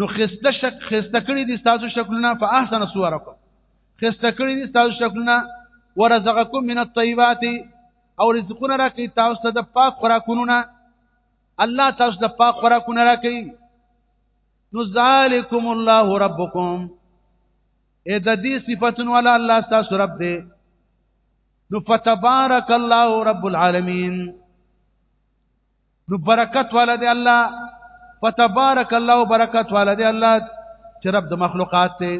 Speaker 1: نو خسته شک خسته کړی دي تاسو شکلونه په احسن صورکم خسته کړی دي تاسو شکلونه ورزقکم من الطيبات او رزقونه راکې تاسو ته د پاک خوراکونو نه الله تاسو د پاک خوراکونه راکې نو ذالکم الله ربکم اې د دې صفاتون ولا الله تاسو رب دې نو فتبارک الله رب العالمین نو برکت والا دی الله فتبارک الله برکت والا دی الله چې رب د مخلوقات دی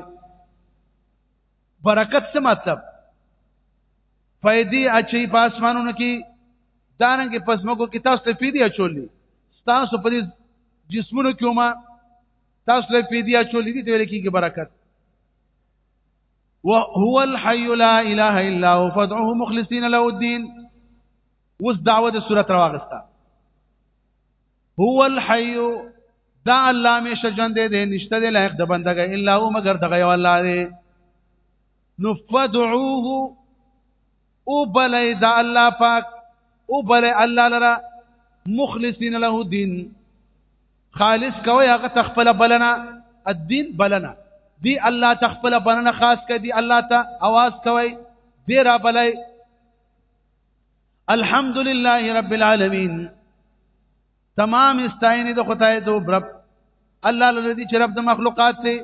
Speaker 1: برکت څه مطلب فائدې اچي په اسمانونو کې دانګې پسمګو کې تاسو ته فیدی اچولې تاسو په جسمونو کې ما تاسو له فیدی اچولې دي ته ویل کېږي برکت وهو الحي لا اله الا هو فادعوه مخلصين له الدين اوس دعوه د صورت راوغستا هو الحي دا الله مشه ژوند دی نشته دی لایق د بندګۍ الا هو مگر دغه یو الله دی نو فدعوه او بلې دا الله پاک او بلې الله لرا مخلصین له دین خالص کوي هغه تخپل بلنا الدين بلنا دی الله تخپل بلنا خاص کړي دی الله ته आवाज کوي دی را بلې الحمد لله رب العالمین تمام استاینې د خدای دو رب الله الذي چې رب د مخلوقات دی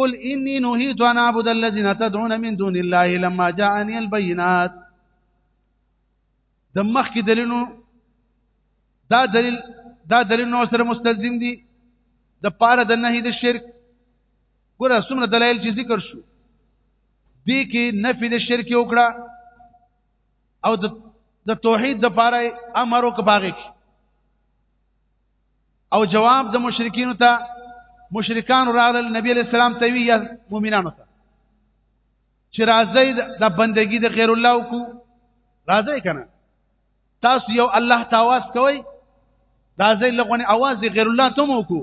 Speaker 1: قل اني نهيت ان اعبد الذين تدعون من دون الله لما جاءني البينات د مخ کې دلیلو دا دلیل دا دلیل نو سره مستلزم دي د پاره د نهي د شرک ګوره څومره دلایل چې ذکر شو دې کې نفي د شرک وکړه او د د توحید د پاره امر او کباغه کی او جواب د مشرکین ته مشرکان راغل نبی علیہ السلام ته وی یا مؤمنانو ته چې راځي د بندگی د غیر الله کو راځي کنه تاسو یو الله تواس کوي راځي لغونه आवाज د غیر الله ته مو کو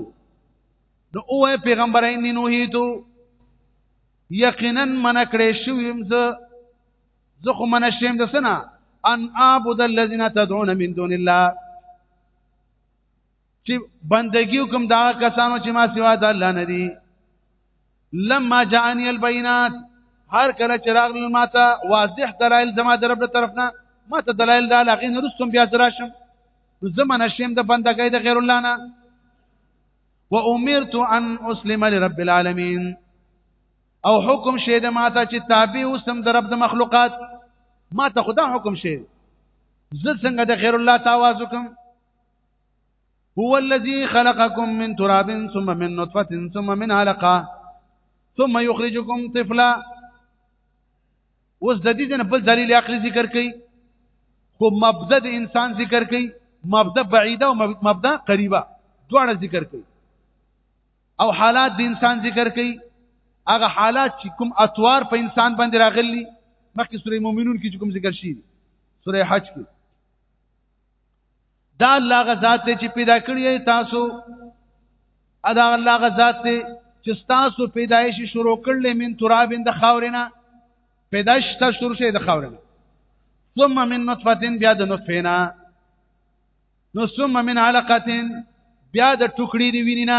Speaker 1: نو او پیغمبر ان نوهیتو یقینا من کړې شویم زه زه خو من شیم د سنا ان اعبد الذين تدعون من دون الله چې بندگی کوم دا کسانو چې ما سوا د الله نه دي لما جاءني البينات هر کله چې راغلل ماته واضح دلایل زما د رب طرف نه ماته دلایل دا لغین رسوم بیا دراشم زمنه شیم د بندګۍ د غیر الله نه وامرت ان اسلم لرب العالمین او حکم شه د ماته چې تابع اوسم د رب د مخلوقات ما ته خدا حکم شه زه څنګه د خیر الله تواز کوم هو الذي خلقكم من تراب ثم من نطفه ثم من علقه ثم يخرجكم طفلا اوس د دې نه بل دلیل عقلی ذکر کړي خو مبدا د انسان ذکر کړي مبدا بعیده او مبدا قریبه دواړه ذکر کړي او حالات د انسان ذکر کړي هغه حالات چې کوم اطوار په انسان باندې راغلي مخکې سورې مؤمنون کې کوم ذکر شي سورې حج کې دا الله غزاد ته چې پیدا کړی تاسو ادا الله غزاد ته چې تاسو پیدایش شروع کړل من تراب د خاورینه پیدایش ته شروع شي د خاورینه ثم من نطفه بیا د نطفه نو ثم من علقه بیا د ټوکړي دی وینینا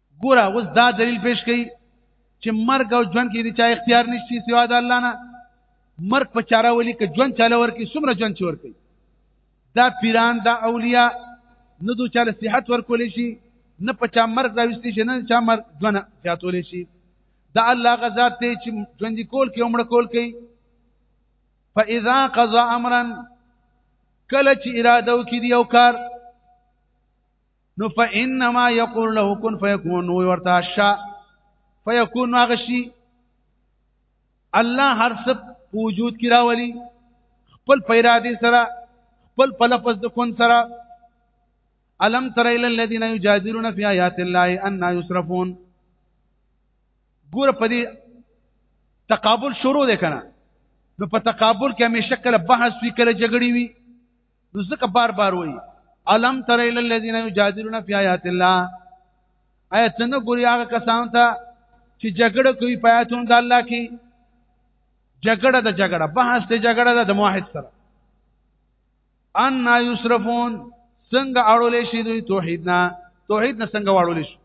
Speaker 1: ګوره اوس دا دلیل پیش کړي چې مرګ او ژوند کې د چا اختیار نشته سوا د الله نه مرګ په چاره ولي کې ژوند چاله ورکی څومره ژوند چور کوي دا پیران دا اولیاء نه دوی چاله صحت ورکول شي نه په چا مرګ راوستي شي نه چا مرګ ژوند زیاتول شي دا الله غزا ته چې ژوند کول کې عمر کول کوي فاذا قضى امرا کله چې اراده وکړي یو کار نو فانما یقول له کن فیکون نو ورته شا فیکون هغه شي الله هر څه وجود کې راولي خپل پیدا دي سره خپل په لفظ د کون سره الم تر الى الذين يجادلون في ايات الله ان يصرفون ګور په دې تقابل شروع دی کنه نو په تقابل کې همیشه کله بحث وی کله جګړې وی نو ځکه بار بار وای الم تر ال الذين يجادلون في آيات الله آیا څنګه ګوري هغه کسان ته چې جګړه کوي پیاتون د الله کې جګړه د جګړه بحث ته جګړه د موحد سره ان نا یصرفون څنګه اړولې شي دوی توحید نه توحید نه څنګه واړولې شي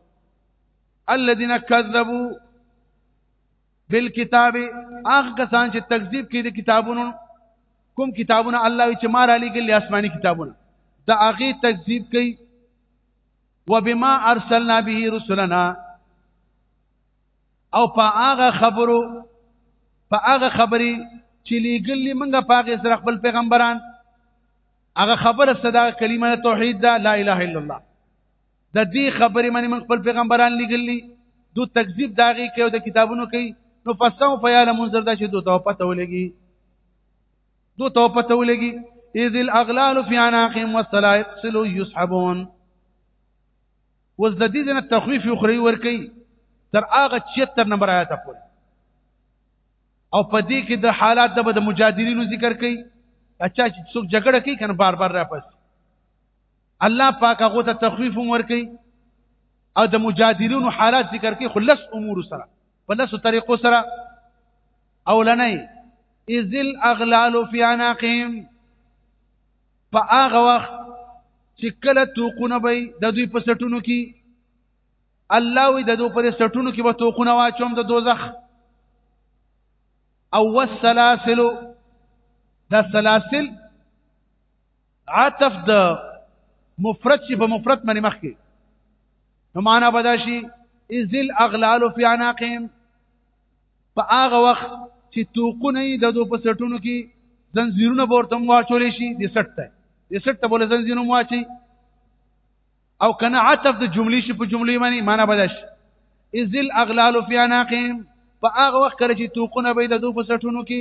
Speaker 1: الذين كذبوا بل کتاب هغه کسان چې تکذیب کوي د کتابونو کوم کتابونه الله وی چې ما را لېږلي آسماني کتابونه د هغې تکذیب کوي وبما ارسلنا به رسلنا او په هغه خبرو په هغه خبرې چې لېږلي موږ په هغې سره خپل پیغمبران هغه خبره صدا کلمه توحید ده لا اله الا الله د دې خبرې باندې من خپل پیغمبران لګلی دو تکذیب داغي کوي د کتابونو کوي نو فسو فیال منظر دا چې دو ته پته ولګي دو ته پته ولګي اذ الاغلال فی عناقهم والسلائق سلو یسحبون وز د دې نه تخویف اخري ور کوي تر هغه 76 نمبر آیات پورې او په دې کې د حالات د مجادلینو ذکر کوي اچھا چې څوک جګړه کوي کنه بار بار راپس الله پاک هغه ته تخفیف ورکړي او د مجادلون حالات ذکر کوي خلص امور سره په لاسو طریقو سره اولنې اذ الاغلال فی عناقهم فاغه وخت چې کله توقونه به د دوی په سټونو کې الله وي د دوی په سټونو کې به توقونه واچوم د دوزخ او والسلاسل دا سلاسل عطف د مفرد شي په مفرد باندې مخ کې نو معنا بدا شي اذ الاغلال فی عناقهم په هغه وخت چې توقونه د دو په سټونو کې زنجیرونه ورته واچول شي د سټ ته د سټ ته بوله زنجیرونه واچي او کنه عطف د جملې شي په جملې باندې معنا بدا شي اذ الاغلال فی عناقهم په هغه وخت کله چې توقونه به د دو په سټونو کې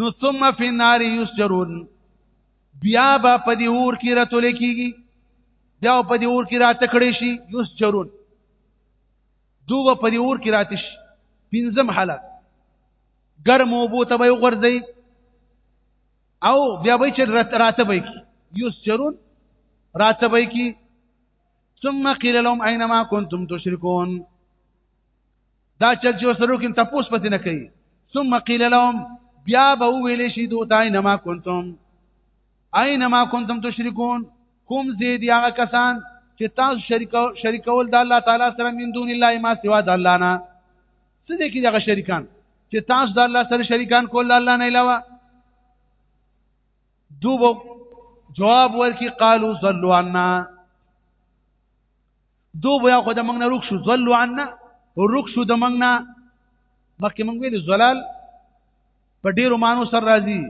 Speaker 1: نو ثم فی النار یسجرون بیا به په دې اور کې راتول کیږي بیا په دې اور کې راته کړی شي یسجرون دوه په دې اور کې راته شي پنځم حالت ګرم وبو ته به وغورځي او بیا به چې راته به کی یسجرون راته به کی ثم قيل لهم اينما كنتم تشركون دا چل چې سره کوم تاسو پته نه کوي ثم قيل لهم بیا به ویل شي دوی ته انما کنتم اينما کنتم تشركون کوم زید یا کسان چې تاسو شریکو شریکول د الله تعالی سره من دون الله ما سوا د الله نه څه دي کې دغه شریکان چې تاسو د الله سره شریکان کول الله نه علاوه دوبو جواب ورکی قالو صلوا عنا دو بیا خو د موږ نه روک شو ضلوا عنا روک شو د موږ نه مخکې موږ ویل زلال په ډیرو مانو سره راځي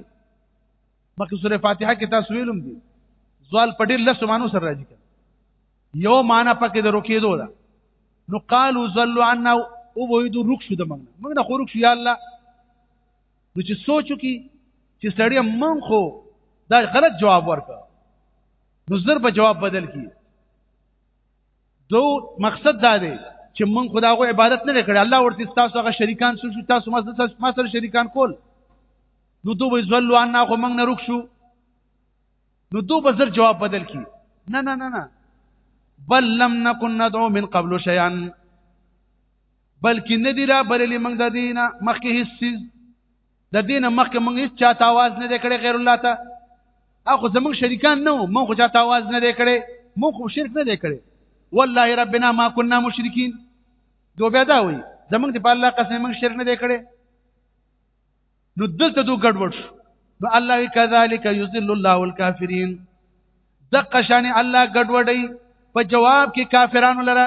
Speaker 1: مخکې سوره فاتحه کې تاسو ویلم دي زوال په ډیر لسو مانو سره راځي یو معنا پکې د روکېدو ده نو قالو زلوا عنا او وېدو روک شو د موږ نه موږ نه خو روک شو یا الله نو چې سوچو کې چې سړی مونږ خو دا غلط جواب ورکړ نو زر په جواب بدل کی دو مقصد دا دی چې مونږ خدا غو عبادت نه کړی الله ورته تاسو هغه شریکان شو تاسو ما تاسو ما سره شریکان کول نو دوی زلوا ان خو مونږ نه رک شو نو دوی به زر جواب بدل کی نه نه نه نه بل لم نكن ندعو من قبل شيئا بلکې ندی را بللی مونږ د دینه مخکې هیڅ د دینه مخکې موږ هیڅ چاته आवाज نه دی کړی غیر الله ته اخو زموږ شریکان نه وو موږ چاته आवाज نه دی کړی موږ خو شرک نه دی کړی والله ربنا ما كنا مشرکین دوه بیا دا وایي زمونږ د الله قسم موږ شرک نه دی کړی نو دلته دوه ګډوډ شو نو الله کذالک یذل الله الکافرین دقه شان الله ګډوډي په جواب کې کافرانو لره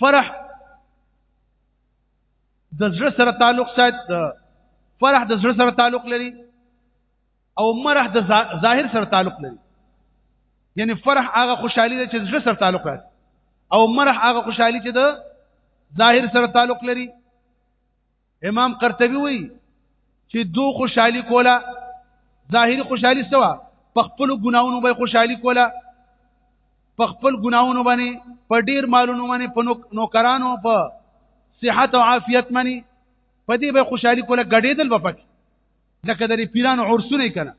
Speaker 1: فرح د زړه سره تعلق سات فرح د زړه سره تعلق لري او مرح د ظاهر سره تعلق لري یعنی فرح هغه خوشحالي ده چې زړه سره تعلق لري او مرح هغه خوشحالي چې د ظاهر سره تعلق لري امام قرطبي وایي چې دو خوشحالي کوله ظاهري خوشحالي سوا په خپل ګناونو به خوشحالي کوله په خپل ګناونو باندې په ډیر مالونو باندې په نوکرانو په صحت او عافیت باندې په دې به خوشحالي کوله غډېدل به پکې لکه د پیرانو عرسونه کړه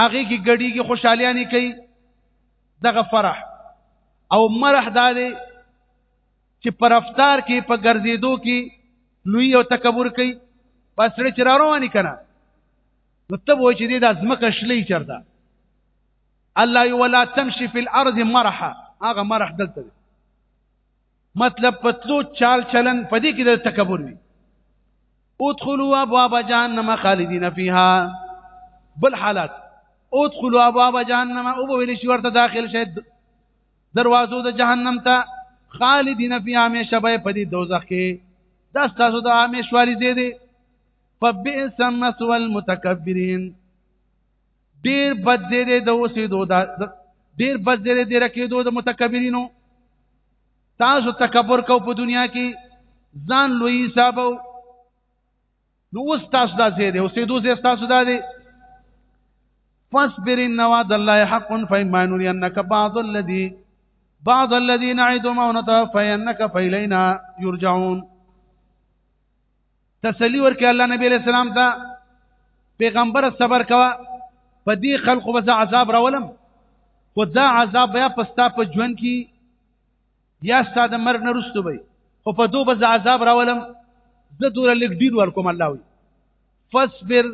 Speaker 1: هغه کې غډيږي خوشحاليانه کوي دغه فرح او مرح دالي چې پر رفتار کې په ګرځېدو کې لوی او تکبر کوي بس سره چې را رواني کنه نو ته وای چې د ازمکه شلې چرته الله یو ولا تمشي فی الارض مرحا هغه مرح دلته مطلب پتلو چال چلن پدې کې د تکبر وي ادخلوا ابواب جهنم خالدین فیها بل حالات ادخلوا ابواب جهنم او به ویل شي ورته داخل شي دروازو د جهنم ته خالدین فی همیشه به په دې دوزخ کې دا ستاسو د همیشوالي ځای دی فبئس مثوى المتکبرین ډیر بد ځای دی د اوسېدو دا ډیر بد ځای دی رکېدو د متکبرینو تاسو تکبر کو په دنیا کې ځان لوی حسابو نو اوس تاسو دا ځای دی اوسېدو ځای ستاسو دا دی فاصبر ان وعد الله حق فإما نرينك بعض الذي بعض الذي نعدهم او نتوفينك فإلينا يرجعون تسلی ورکړه الله نبی علیہ السلام ته پیغمبر صبر کوا په دې خلقو به عذاب راولم خو دا عذاب بیا پستا په ژوند کې بیا ستا د مرګ نه رسته وي خو په دوه بز عذاب راولم زه دوره لګ ډیر ورکوم الله وي فصبر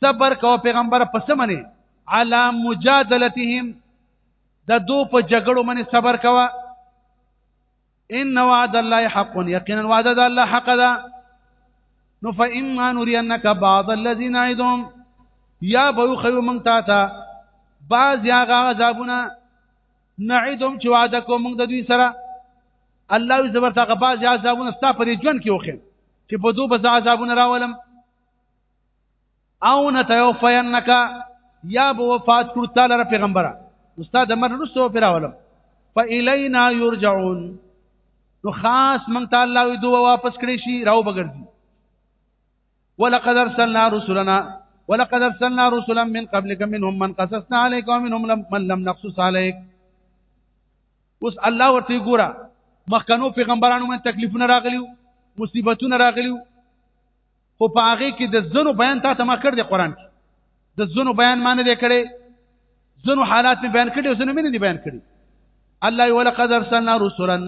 Speaker 1: صبر کو پیغمبر پس منی علی مجادلتهم د دو په جګړو منی صبر کوا ان وعد الله حق یقینا وعد الله حق ده نو فإما نرينك بعض الذي نعدهم یا به خو مونږ تا ته بعض یا غا عذابونه نعیدهم چې وعده کوم موږ د دوی سره الله یې زبرته غباز عذابونه ستا پر ژوند کې وخم چې په دوه بز عذابونه راولم او نه توفینک یا به وفات کړ تعالی پیغمبره استاد مر رسو پر راولم فإلینا یرجعون نو خاص من تعالی دوه واپس کړی شي راو بغرځي ولقد ارسلنا رسلنا ولقد ارسلنا رسلا من قبلك منهم من قصصنا عليك ومنهم من لم نقصص عليك اوس الله ورته ګوره مخکنو پیغمبرانو باندې تکلیفونه راغلیو مصیبتونه راغلیو خو په هغه کې د زنو بیان تا ته ما کړ دی قران کې د زنو بیان ما نه دی کړی زنو حالات می بیان کړي او زنو مې نه دي بیان کړي الله ولقد ارسلنا رسلا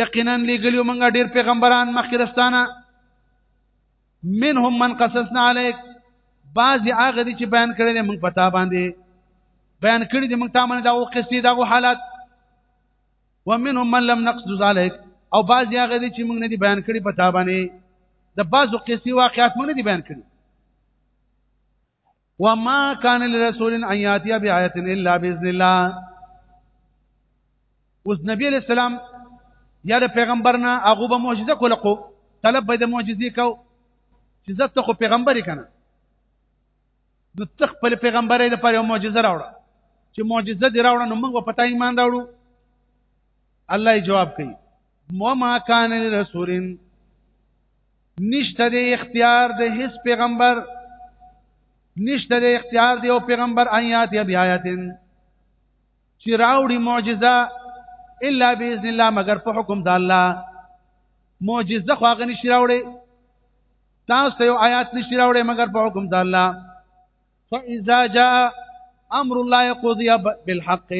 Speaker 1: یقینا لګلیو مونږه ډیر پیغمبران مخکرستانه منهم من قصصنا عليك بعض هغه دي چې بیان کړل موږ پتا باندې بیان کړی دي موږ تامن دا او قصې دا او حالات ومنهم من لم نقصص عليك او بعض هغه دي چې موږ نه دي بیان کړی پتا باندې د بعضو قصې واقعات موږ نه دي بیان کړی وما كان لرسول ان ياتي بآية الا باذن الله اوس نبی علیہ السلام یا د پیغمبرنا هغه به معجزه کوله کو طلب به د معجزې کو چې زه ته خو پیغمبري کنه نو ته خپل پیغمبري د پر یو معجزه راوړه چې معجزه دی راوړه نو موږ په پتا ایمان راوړو الله یې جواب کوي وما كان لرسول نشته د اختیار د هیڅ پیغمبر نشته د اختیار دی او پیغمبر آیات یا بیااتن چې راوړي معجزه الا باذن الله مگر په حکم د الله معجزه خو هغه نشي راوړي تاسو یو آیات نشي راوړي مگر په حکم د الله فاذا جاء امر الله قضي بالحق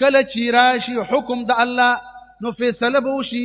Speaker 1: کله چې راشي حکم د الله نو فیصله به وشي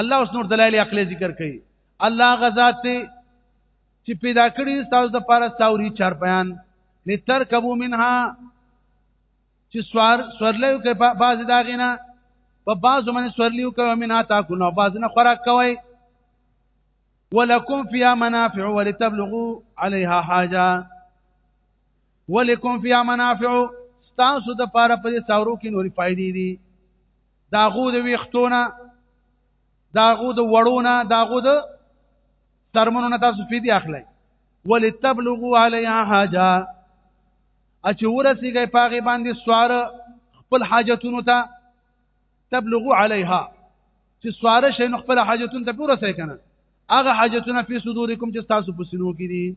Speaker 1: الله اوس نور دلایل عقلی ذکر کړي الله غزاد ته چې پیدا کړی تاسو د پاره ساوري چار بیان لتر کبو منها چې سوار سورلیو کې باز دا غینا په باز باندې سورلیو کې منها تا کو نو باز نه خوراک کوي ولکم فیها منافع ولتبلغوا علیها حاجه ولکم فیها منافع تاسو د پاره په ساورو کې نوري فائدې دي دا غو د ویختونه دا غو د وړونه دا غو د ترمنونه تاسو فدی اخلي ولتبلغوا عليها حاجه اچ ورسیږي پاغه باندې سوار خپل حاجتونو ته تبلغوا عليها چې سوار شي نو خپل حاجتونو ته پوره سي کنه هغه حاجتونه په صدورکم چې تاسو په سینو کې دي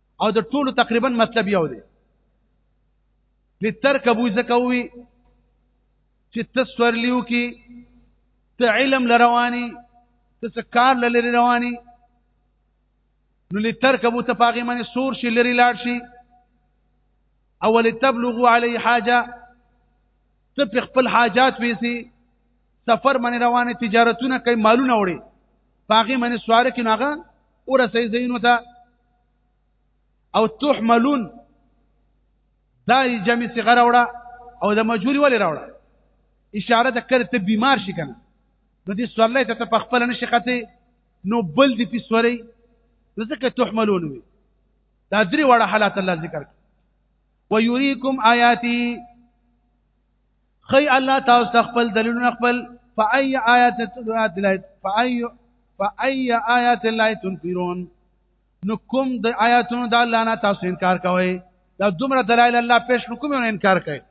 Speaker 1: او د ټولو تقریبا مطلب یو دی لترکبو زکوي چې تصور لیو کې ته علم لرواني ته کار لری رواني نو لترکبو ته پاغه منی سور شي لري لاړ شي او لتبلغوا علی حاجه ته په خپل حاجات وېسي سفر منی روانه تجارتونه کوي مالونه وړي پاغه منی سوار کې ناغه ورسې زینو ته او تحملون دا جمع صيغه راوړه او د مجهول ولې راوړه اشاره د کړه ته بیمار شي کنه نو دې سورلې ته ته خپل نشي خته نو بل دې په سورې نو ځکه تحملون وي دا درې وړه حالات الله ذکر ويريكم آياتي خی الله تاسو ته خپل دلیلونه خپل فای آیات الله فای فای آیات الله تنکرون نو کوم د آیاتونو د الله نه تاسو انکار کوئ دا دومره دلایل الله پیش نو کوم نه انکار کوي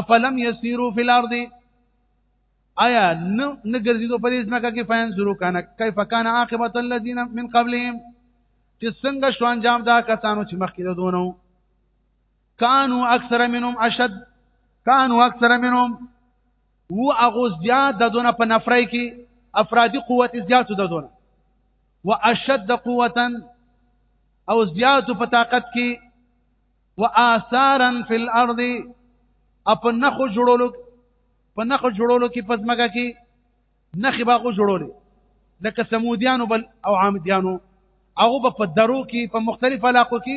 Speaker 1: افلم یسیرو فی الارض آیا نو نګرځیدو په دې ځمکه کې فین زرو کنه کیف کان عاقبت الذین من قبلهم چې څنګه شو انجام دا کسانو چې مخکې دونه کانو اکثر منهم اشد کانو اکثر منهم و اغو زیاد د دونه په نفرای کې افرادی قوت زیاتو د دونه و اشد قوتا او زیاتو په طاقت کې و آثارا فی الارض اپ نخو جوړولو په نخو جوړولو کې پزماګه کې نخي باغو جوړولې لکه سمودیانو بل او عامدیانو هغه په درو کې په مختلف علاقو کې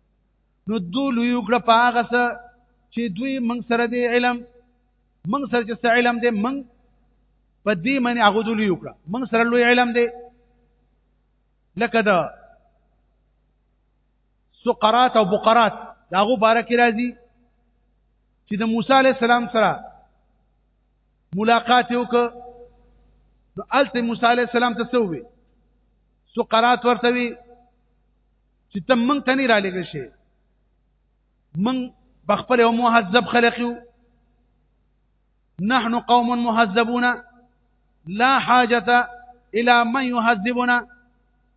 Speaker 1: نو دو لوی کړه پاغه سره چې دوی موږ سره دی علم موږ سره چې علم دی موږ په دې باندې هغه دوی لوی کړه موږ سره لوی علم دی لکه دا سقرات او بقرات داغه بارک راځي چې د موسی عليه السلام سره ملاقات وکړه نو الته موسی عليه السلام ته سووي سقرات ورته وی چې تم مونږ ته نه را لګل شي مونږ بخپل یو مهذب خلق یو نحن قوم مهذبون لا حاجه الى من يهذبنا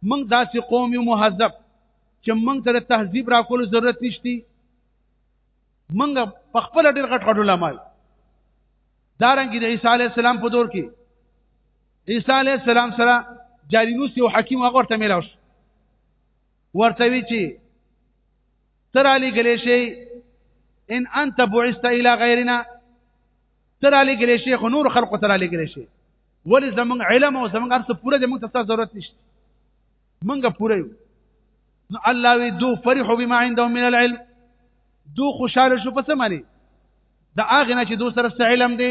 Speaker 1: مونږ داسې قوم یو مهذب چې مونږ ته د تهذیب را کول ضرورت نشتی مونږ په خپل ډېر غټ غټ علماء دارنګ د عیسی علی السلام په دور کې عیسی علی السلام سره جالینوس یو حکیم هغه ورته ملاو شو ورته وی چې تر علی ګلې شي ان انت بعثت الى غيرنا تر علی ګلې شي خو نور خلق تر علی ګلې شي ولې زمونږ علم او زمونږ ارث پوره د موږ ته ضرورت نشته موږ پوره یو نو الله وی دو فرحوا بما عندهم من العلم دو خوشاله شو په څه معنی د اغه نه چې دو سره علم دی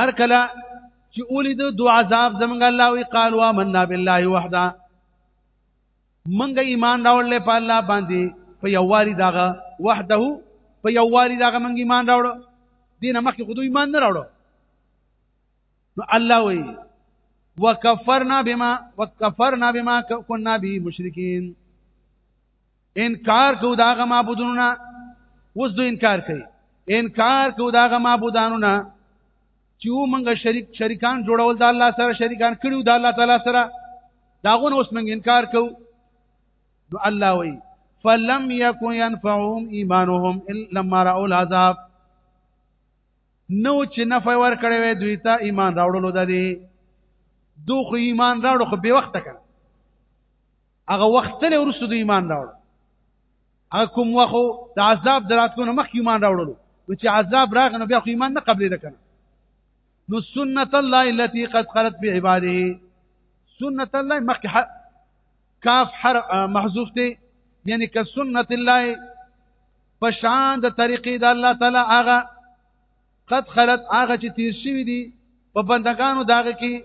Speaker 1: هر کله چې اولید دو عذاب زمنګ الله وی قال وامننا بالله وحده منګ ایمان راوړل په الله باندې په یووالي داغه وحده په یووالي داغه منګ ایمان راوړو دینه مخکې خو دوی ایمان نه راوړو نو الله وی وکفرنا بما وکفرنا بما كنا به مشرکین انکار کو دا غ معبودونو نه اوس دوی انکار کوي انکار کو دا غ معبودانو نه چې و مونږه شریک شریکان جوړول د الله سره شریکان کړیو د الله تعالی سره داغونه اوس مونږ انکار کو نو الله وی فلم یکو ينفعهم ایمانهم الا لما راوا العذاب نو چې نفع ور کړی وي دوی ته ایمان راوړلو د دې دوه ایمان راوړو خو به وخت کړه هغه وخت له ورسو د ایمان راوړ هغه کوم وخو د عذاب دراتلو نه مخکې ایمان راوړلو نو چې عذاب راغ نو بیا خو ایمان نه قبلې ده کنه نو سنت الله التي قد خلت بعباده سنت الله مخکې کاف حر محذوف دی یعنی که سنت الله پشان د طریقې د الله تعالی هغه قد خلت هغه چې تیر شوی دی په بندگانو داغه کې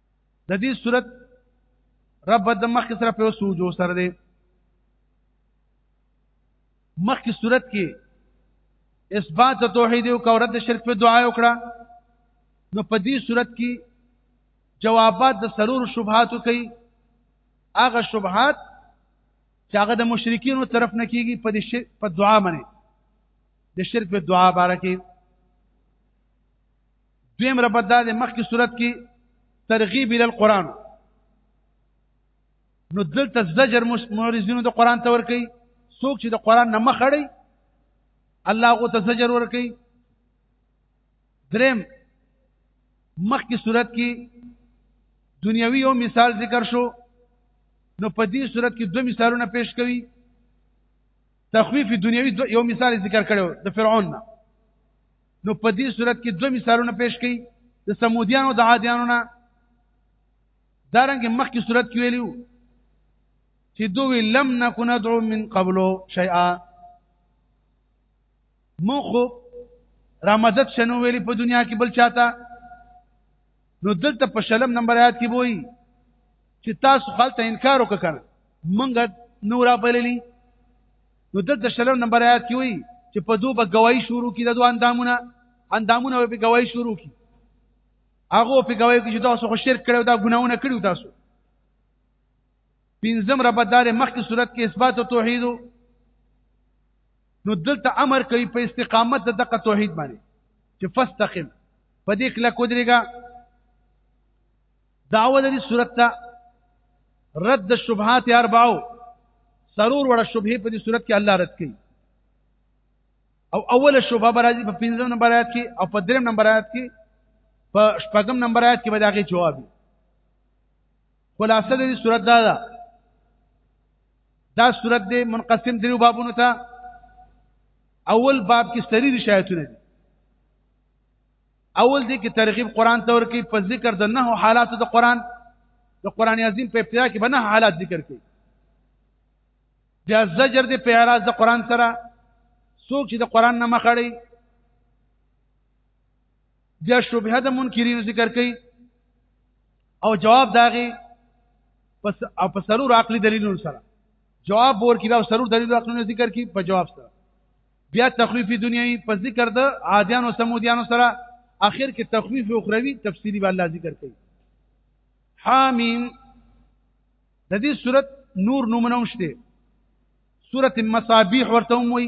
Speaker 1: د دې صورت رب د مخ سره په سوجو سره دی مخ کی صورت کې اثبات توحید او کورت شرک په دعا وکړه نو په دې صورت کې جوابات د سرور شبهات کوي هغه شبهات چې هغه د مشرکینو طرف نه کیږي په دې شرک په دعا باندې د شرک په دعا باره کې دویم ربط دا د مخکې صورت کې ترغیب ال قران نو دلته زجر مورزینو د قران ته ور کوي څوک چې د قران نه مخ اړي الله غو ته زجر ور کوي دریم مخکې صورت کې دنیوي یو مثال ذکر شو نو په دې صورت کې دوه مثالونه پیش کوي تخویف دنیوي یو مثال ذکر کړو د فرعون نه نو په دې صورت کې دوه مثالونه پیش کړي د سمودیانو د عادیانو نه دارنګ مخکې صورت کې ویلو چې دوی لم نكن ندعو من قبل شيئا مخ را مدد شنو ویلي په دنیا کې بل چاته نو دلته په شلم نمبر آیات کې وایي چې تاسو خلک انکار وکړ منګه نور بللی نو دلته شلم نمبر آیات کې وایي چې په دوه به گواہی شروع کړي د دوه اندامونه اندامونه به گواہی شروع کړي هغه په گواہی کې چې تاسو خو شرک کړو دا ګناونه کړو تاسو پنځم رب دار مخکې صورت کې اثبات او توحید نو دلته امر کوي په استقامت د دقه توحید باندې چې فاستقم په دې کله کو درېګا داوه د صورت ته رد شبهات اربعو سرور وړه شبهه په دې صورت کې الله رد کړي او اوله شبهه برازي په 15 نمبر آیات کې او په 3 نمبر آیات کې په شپږم نمبر آیات کې به داغه جواب وي خلاصه د دې صورت دا ده دا صورت دې منقسم دریو بابونو ته اول باب کې سری رشایتونه دي اول دې کې ترغیب قران ته ورکی په ذکر د نه حالات د قران د قران عظیم په ابتدا کې بنه حالات ذکر کړي بیا زجر دې په اعتراض د قران سره څوک چې د قران نه مخړي بیا شبهه د منکرینو ذکر کوي او جواب داغي پس او په سرور عقلي دلیلونو سره جواب ور کړه او سرور دلیل عقلي ذکر کوي په جواب سره بیا تخفیف دنیوي په ذکر د عادیانو سمودیانو سره اخر کې تخفیف اخروی تفصیلی به الله ذکر کوي حامیم د دې صورت نور نومونه هم شته صورت مصابيح ورته هم وي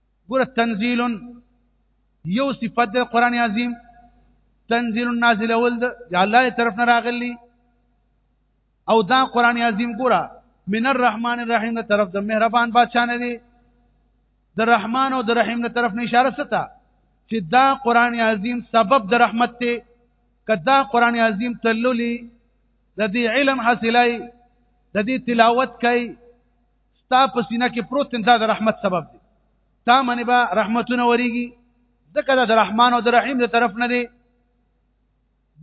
Speaker 1: ګور تنزيل یو صفت د قران عظیم تنزيل نازل اول د الله طرف نه راغلی او دا قران عظیم ګوره من الرحمن الرحیم د طرف د مهربان بادشاہ نه دی د رحمان او د رحیم د طرف نه اشاره ستا چې دا قران عظیم سبب د رحمت ته کدا قران عظیم تللی د دې علم حاصلای د دې تلاوت کوي ستا په سینه کې پروت دا د رحمت سبب دی تا منی با رحمتونه وریږي ځکه دا د رحمان او د رحیم د طرف نه دی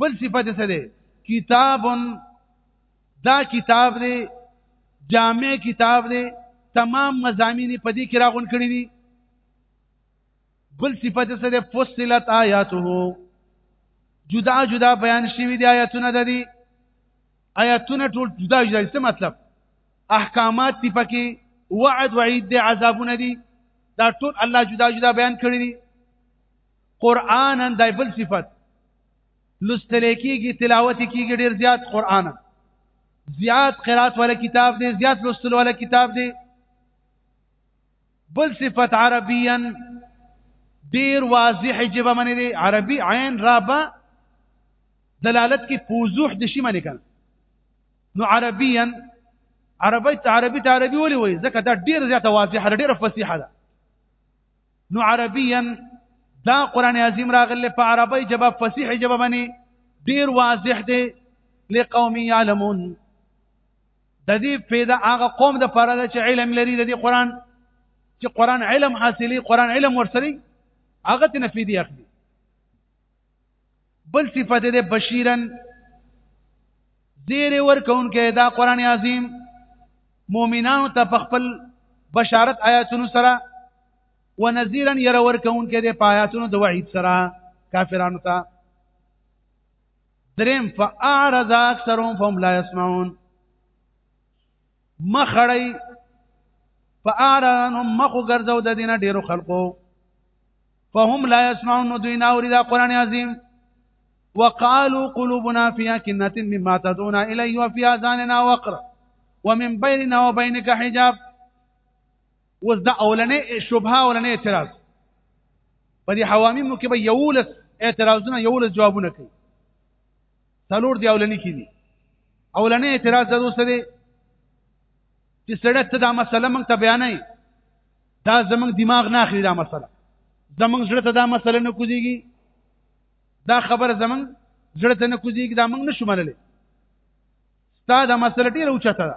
Speaker 1: بل صفت څه دی کتاب دا کتاب دی جامع کتاب دی تمام مزامین په دې کې راغون کړی دي بل صفت څه دی فصلت آیاته جدا جدا بیان شوی دی آیاتونه د دې آیاتونه ټول جدا جدا څه مطلب احکامات دی پکې وعد وعید دی عذابونه دي دا ټول الله جدا جدا بیان کړی دي قران دای بل صفت لستل کیږي تلاوت کیږي ډیر زیات قران زیات قرات ولا کتاب دی زیات لستل ولا کتاب دی بل صفت عربيا ډیر واضح جبه منی دی عربي عین رابا دلالت کې پوزوح د شي منی کنه نو عربيا عربي عربي ته عربي ولي وي ځکه دا ډیر زیاته واضحه ډیره فصیحه ده نو عربيا دا قران عظیم راغله په عربي جواب فصیح جواب باندې ډیر واضح دی لقوم يعلمون د دې پیدا هغه قوم د پاره ده چې علم لري د دې قران چې قران علم حاصلي قران علم ورسري هغه ته نفيدي اخلي بل صفت ده بشیرن زیر ورکون کې دا قران عظیم مؤمنانو ته په خپل بشارت آیاتونو سره ونذیرا ير ورکون کې د آیاتونو د وعید سره کافرانو ته دریم فاعرض اکثرهم فهم لا يسمعون مخړی فاعرضهم مخو ګرځو د دینه ډیرو خلقو فهم لا يسمعون دوی ناوري دا قران عظیم وقالوا قلوبنا في اكنه مما تدعون اليه وفي اذاننا وقر ومن بيننا وبينك حجاب اوس دا اولنې شبهه اولنې اعتراض په دې حوامیم کې به یولس اعتراضونه یولس جوابونه کوي څلور دی اولنې کې دي اولنې اعتراض دا دوسه دی چې سړی ته دا مسله موږ ته بیانې دا زمنګ دماغ نه اخلي دا مسله زمنګ زړه ته دا مسله نه کوزيږي دا خبره زمنګ زړه ته نه کوزيږي دا موږ نشو منلې ستا دا مسله ډیره اوچته ده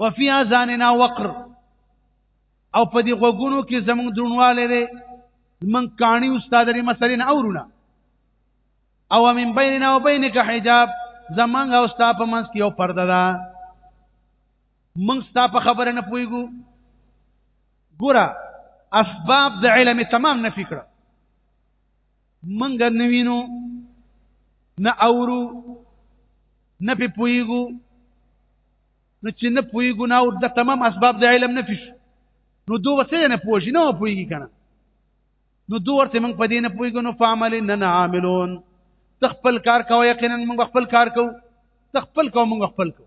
Speaker 1: وفي اذاننا وقر او په دې غوګونو کې زمونږ درنواله دی من کانی استاد لري مسلې نه اورونه او من بیننا او بینک حجاب زمونږ او ستا په منځ کې یو پرده ده مونږ ستا په خبره نه پويګو ګوره اسباب د علم تمام نه فکر منګه نوینو نه اورو نه په پویګو نو چې نه پویګو نه او د تمام اسباب د علم نه فش نو دوه وسه نه پوښی نه پویګی کنه نو دوه ورته موږ په دې نه پویګو نو فعمل نه عاملون تخپل کار کوي یقینا موږ خپل کار کوو تخپل کوو موږ خپل کوو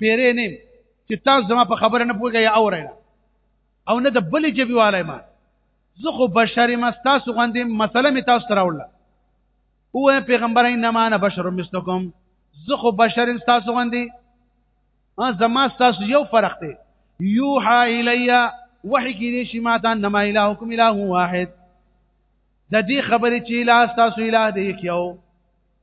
Speaker 1: پیرې نیم چې تاسو زما په خبره نه پوهیږئ یا اورئ او نه د بلې جبي والی ما زه خو بشر یم ستاسو غوندې مسله مې تاسو ته راوړله ووایه پیغمبر انما انا بشر مثلکم زه خو بشر یم ستاسو غوندې زما ستاسو یو فرق دی یوحا الیا وحی کېدی شي ما ته انما الهکم اله واحد د دې خبرې چې اله ستاسو اله دی یو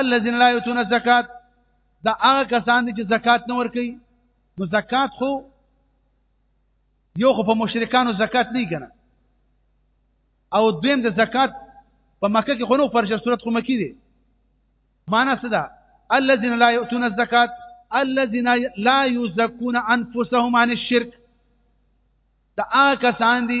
Speaker 1: الذين لا يؤتون الزکات دا هغه کسان دي چې زکات نه ورکوي نو زکات خو یو خو په مشرکانو زکات نه کنه او دویم د زکات په مکه کې خونو فرشه صورت خو مکی دي معنا څه ده الذين لا يؤتون الزکات الذين لا يزكون انفسهم عن الشرك دا کسان دي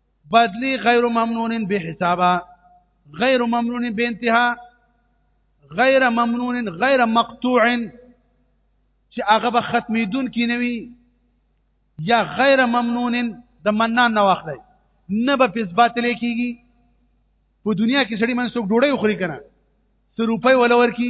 Speaker 1: بدلی غیر ممنون به حسابا غیر ممنون به انتها غیر ممنون غیر مقطوع چې هغه به ختمیدون کې نوي یا غیر ممنون د منان نه واخلي نه به پس باطل کیږي په دنیا کې سړی منسوک ډوړی خوري کنه څه روپۍ ولور کی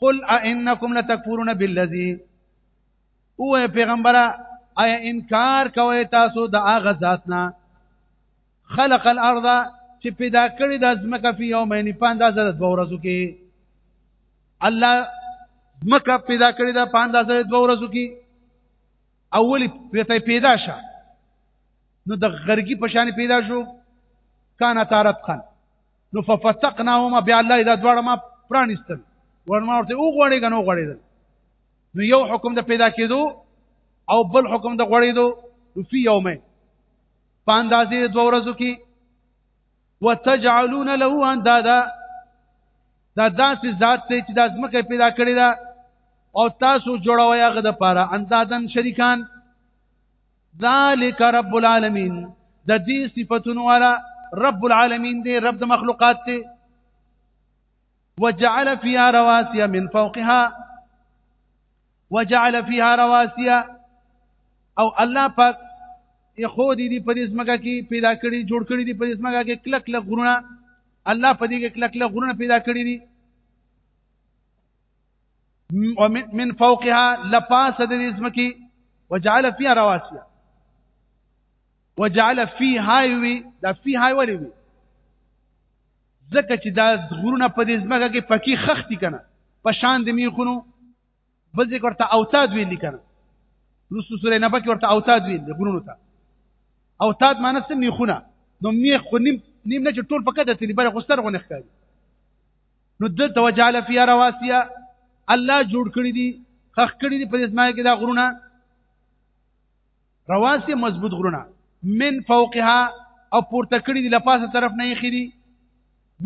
Speaker 1: قل ائنکم لتکفرون بالذی او پیغمبره ایا انکار کوي تاسو د هغه ذات نه خلق الارض چې پیدا کړی د ځمکه په یومین په اندازه د دوه ورځو کې الله ځمکه پیدا کړی دا په اندازه د دوه ورځو کې اولی پته پیدا شه نو د غرګي په شان پیدا شو کان تارت خان نو ففتقناهما بیا الله دا دواړه ما پرانیستل ورما ورته او غوړې غنو غوړې نو یو حکم د پیدا کېدو او بل حکم د غوړې دو نو فی یومین پاندازې د دوه ورځو کې وتجعلون له اندادا دا داسې ذات دی چې د ځمکه پیدا کړی دا او تاسو جوړوي هغه د پاره اندادن شریکان ذالک رب العالمین د دې صفاتونو والا رب العالمین دی رب د مخلوقات دی وجعل فيها رواسي من فوقها وجعل فيها رواسي او الله پاک خو دې دې په دې سمګه کې پیدا کړی جوړ کړی دې په دې سمګه کې کلک کلک غرونه الله په دې کې کلک کلک غرونه پیدا کړی دي ومن فوقها لپاس د دې زمکی وجعل فيها رواسي وجعل فيها وي دا فيها ولي وي ځکه چې دا غرونه په دې زمکه کې پکی خختی کنه په شان د میخونو بل ځکه ورته اوتاد ویل کنه رسو سورې نه پکې ورته اوتاد ویل غرونو ته اوتاد معنی څه میخونه نو میخ خو نیم نیم نه چې ټول پکې د تلی بره غستر غو نه ښکاري نو دلته وجعل فيها رواسي الله جوړ کړی دي خخ کړی دي په دې اسماء کې دا غرونه رواسي مضبوط غرونه من فوقها او پورته کړی دي لپاسه طرف نه یې خېدي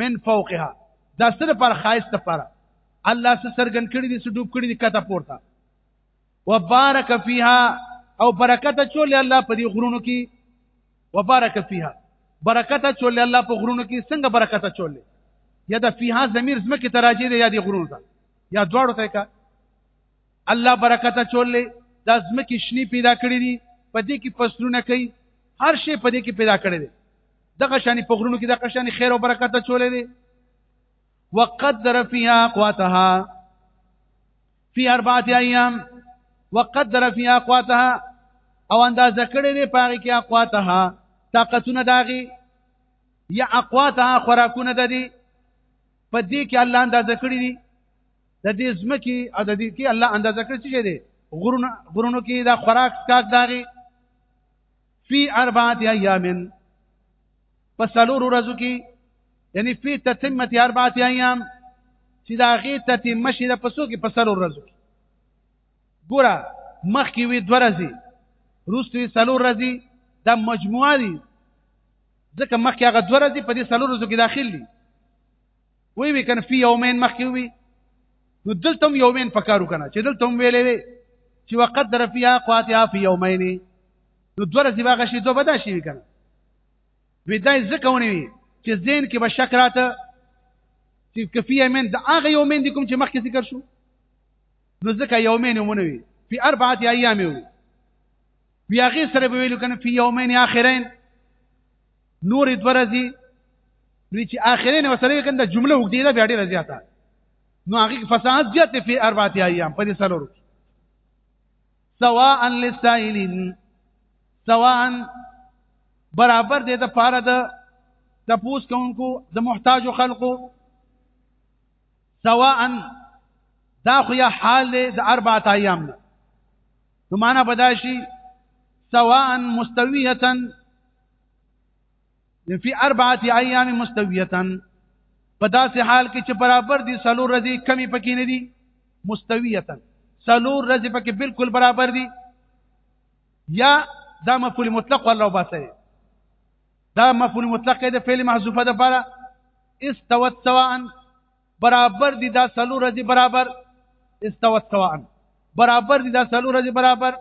Speaker 1: من فوقها دا سره پر خایسته پر الله سره سرګن کړی دي سډوب کړی دي کته پورته وبارک فیها او برکت چول الله په دې غرونو کې وبارک فیها برکت چول الله په غرونو کې څنګه برکت چول یا د فیها ضمیر زمکه تراجی دی یا د غرونو ته یا دواړو ته کا الله برکت چول د زمکه شنی پیدا کړی دي په دې کې فصلونه کوي هر شی په دې کې پیدا کړی دی دغه شانی په غرونو کې دغه شانی خیر او برکت چولې دي وقدر فيها قوتها فی اربعه ایام وقدر فی اقواتها او اندازه کړی دی پاره کې اقواتها طاقتونه داغي یا اقواتها خوراکونه د دې په دې کې الله اندازه کړی دی د دې زمکی او د دې کې الله اندازه کړی چې دی غرونو غرونو کې دا خوراک کاک داغي فی اربعه ایام په سلور ورځو کې یعنی فی تتمه اربعه ایام چې دا غي تتمه شي د پسو کې په سلور ورځو کې ګوره مخکې وی دوه ورځې روستوي سلور ورځې دا مجموعه دي ځکه مخکې هغه دوه ورځې په دې سلور ورځو کې داخل دي وی وی کنه فی یومین مخکې وی نو دلته هم یومین پکارو کنه چې دلته هم ویلې وی چې وقدر فی اقواتها فی یومین نو دوه ورځې باغ شي دوه بدا شي کنه وی دای زکونی وی چې زین کې به شک راته چې کفی یومین د هغه یومین دي کوم چې مخکې ذکر شو نو ځکه یومین مونږ وی فی اربعه ایام وی بیا غیر سره ویلو کنه فی یومین اخرین نورې دوه ورځې نو چې آخرین وسره کنده جمله وګړي دا بیا ډیره زیاته نو هغه فساد زیات په اربعه ایام په دې سلور سواء للسائلین سواء برابر دې د پاره د د پوس کوونکو د محتاج خلقو سواء دا خو یا حال دې د اربعه ایام نه نو معنا بداشي سواء مستویه فی اربعه ایام مستویتا په داسې حال کې چې برابر دي سلور ورځې کمی پکې نه دي مستویتا سلور ورځې پکې بالکل برابر دي یا دا مفعول مطلق ولا وباسه دا مفعول مطلق د فعل محذوفه ده لپاره استوت سواء برابر دي دا سلور ورځې برابر استوت سواء برابر دي دا سلور ورځې برابر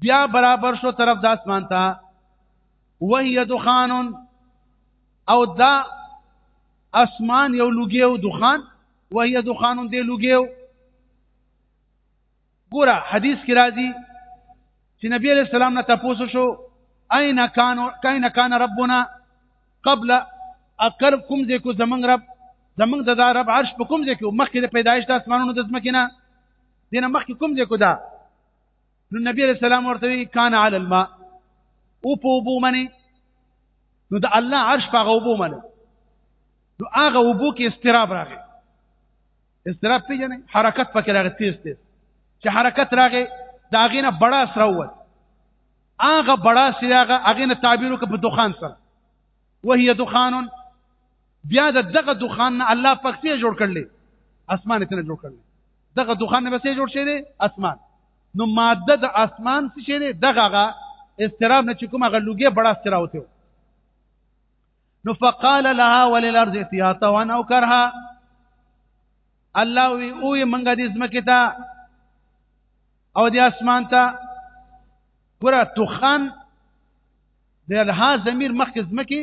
Speaker 1: بیا برابر شو طرف د اسمان ته وهي دخان او دا اسمان یو لوګي او دخان وهي دخان دی لوګي ګوره حدیث کې راځي چې نبی علیہ السلام نه تاسو شو اين كان كاين كان ربنا قبل اقر کوم دې کو زمنګ رب زمنګ د دا رب عرش په کوم دې کو مخکې د پیدایش د اسمانونو د زمکینه دینه مخکې کوم دې کو دا نو نبی عليه السلام ورته وی کان علی الماء او په وبو منی نو د الله عرش په غوبو منی نو هغه وبو کې استراب راغی استراب پیژنې حرکت پکې راغی تیز تیز چې حرکت راغی دا غینه بڑا سره ووت هغه بڑا سره هغه غینه تعبیر وکړ په دخان سره وهي دخان بیا د دغه دخان نه الله پاک څه جوړ کړل اسمان ته جوړ کړل دغه دخان نه څه جوړ شوی اسمان نو ماده د اسمان څه شوی دغه استراب نه چې کومه غلوګي بڑا استرا وته نو فقال لها وللارض اتيا طوعا او كرها الله وی او منګه دې زمکه ته او دې اسمان ته ګره توخان د الها ضمیر مخکې زمکه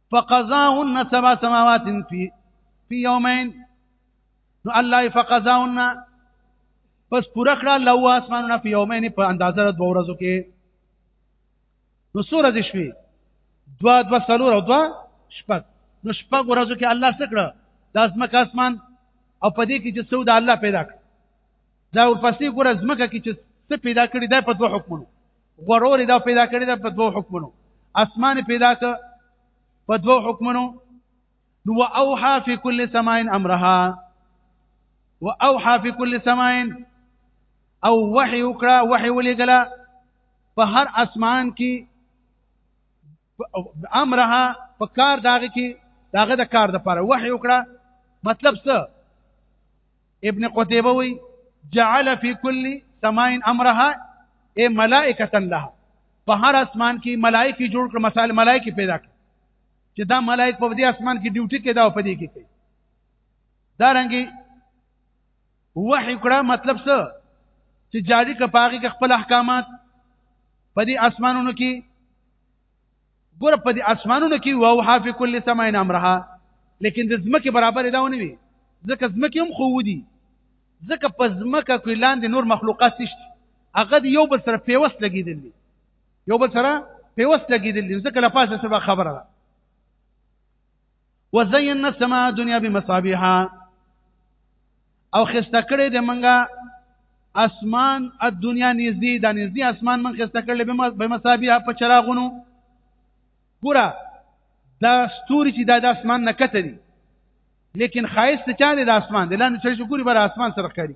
Speaker 1: فقضاهن سبع سماوات في في يومين نو الله فقضاهن پس پورا کړه لو اسمانونه په یومین په اندازه د دوه ورځو کې نو سور د شپې دوا دوا سلور او دوا شپږ نو شپږ ورځو کې الله څه کړه د ازمکه اسمان او په دې کې چې څو د الله پیدا کړ دا ورپسې ګوره ازمکه کې چې څه پیدا کړی دا په دوه حکمونو غرور دا پیدا کړی دا په دوه حکمونو اسمان پیدا ک په دوه حکمونو نو اوحا فی کل سماء امرها واوحا فی کل سماء او وحی وکړه وحی ولګلا په هر اسمان کې امرها په کار داغه کې داغه د کار د پاره وحي وکړه مطلب څه ابن قتيبه وي جعل في كل سماء امرها اي ملائکه لها په هر اسمان کې ملائکه جوړ کړ مثال ملائکه پیدا کړ چې دا ملائک په دې اسمان کې ډیوټي کې دا په دې کې کوي دا رنګي وحی کړه مطلب څه چې جاری ک پاغي کې خپل احکامات په دې اسمانونو کې ګور په دې اسمانونو کې او ها فی کل سماء امرها لیکن د زمکه برابر دا ونی وي ځکه زمکه هم خو ودی ځکه په زمکه کې لاندې نور مخلوقات شته هغه یو بل سره پیوس لګیدل دي یو بل سره پیوس لګیدل دي ځکه لپاسه سبا خبره ده وزینا السماء دنیا بمصابيح او خسته کړې د منګه اسمان د دنیا نږدې د نږدې اسمان من خسته کړل به مصابيح په چراغونو ګوره دا ستوري چې د اسمان نه کته دي لیکن خایست چا دی د اسمان د لاندې چې شکر بر اسمان سره ښکاری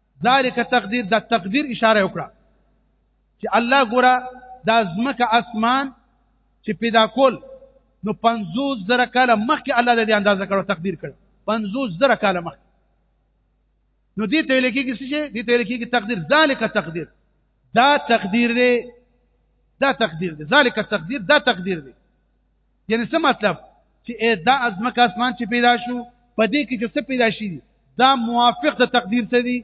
Speaker 1: ذالک تقدیر دا تقدیر اشاره وکړه چې الله ګوره دا زمکه اسمان چې پیدا کول نو 50 زره کال مخکې الله د دې اندازه کړو تقدیر کړ 50 زره کال مخکې نو دې ته لیکيږي چې دې ته لیکيږي تقدیر ذالک تقدیر دا تقدیر دی دا تقدیر دی ذالک تقدیر دا تقدیر دی یعنی څه مطلب چې دا ازمکه اسمان چې پیدا شو په دې کې چې څه پیدا شي دا موافق د تقدیر ته دي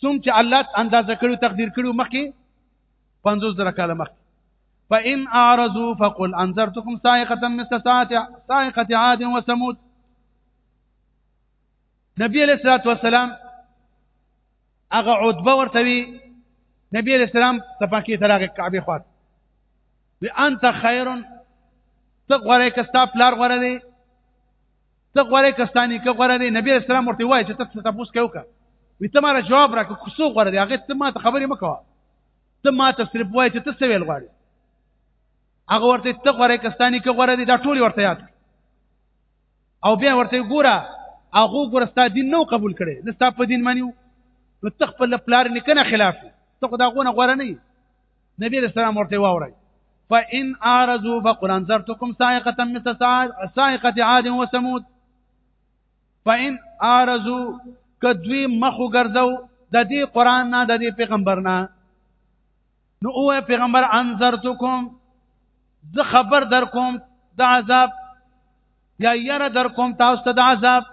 Speaker 1: څوم چې الله اندازه کړو تقدیر کړو مخکې 50 زره کاله مخکې فإن أعرضوا فقل أنذرتكم صاعقة مثل صاعقة عاد وثمود نبی علیہ الصلوۃ والسلام هغه عتبه ورته وی نبی علیہ السلام تپاکی تراغه کعبه خواته وی انت خیرن ته غوړې کستا پلار غوړې دی ته غوړې کستانی که غوړې دی نبی اسلام ورته وایي چې ته تاسو کې وکړه وی ته ماره جواب راکړه کوڅو غوړې دی هغه ته ما ته خبرې مکوه ته ما ته صرف وایي چې ته څه ویل غواړې هغه ورته ته غوړې کستانی که غوړې دی دا ټول ورته یاد او بیا ورته ګوره هغه ګوره ستا دین نو قبول کړي نه ستا په دین مانیو نو تخپل پلار نه کنه خلاف ته خدا غونه غوړه نه نبی علیہ السلام ورته واوري فإن أعرضوا فقل أنذرتكم صاعقة مثل صاعقة عاد وثمود فإن أعرضوا کدوی مخو ګرځو د دې قران نه د دې پیغمبر نه نو او پیغمبر انذرتکم زه خبر در کوم د عذاب یا یره در کوم تاسو ته د عذاب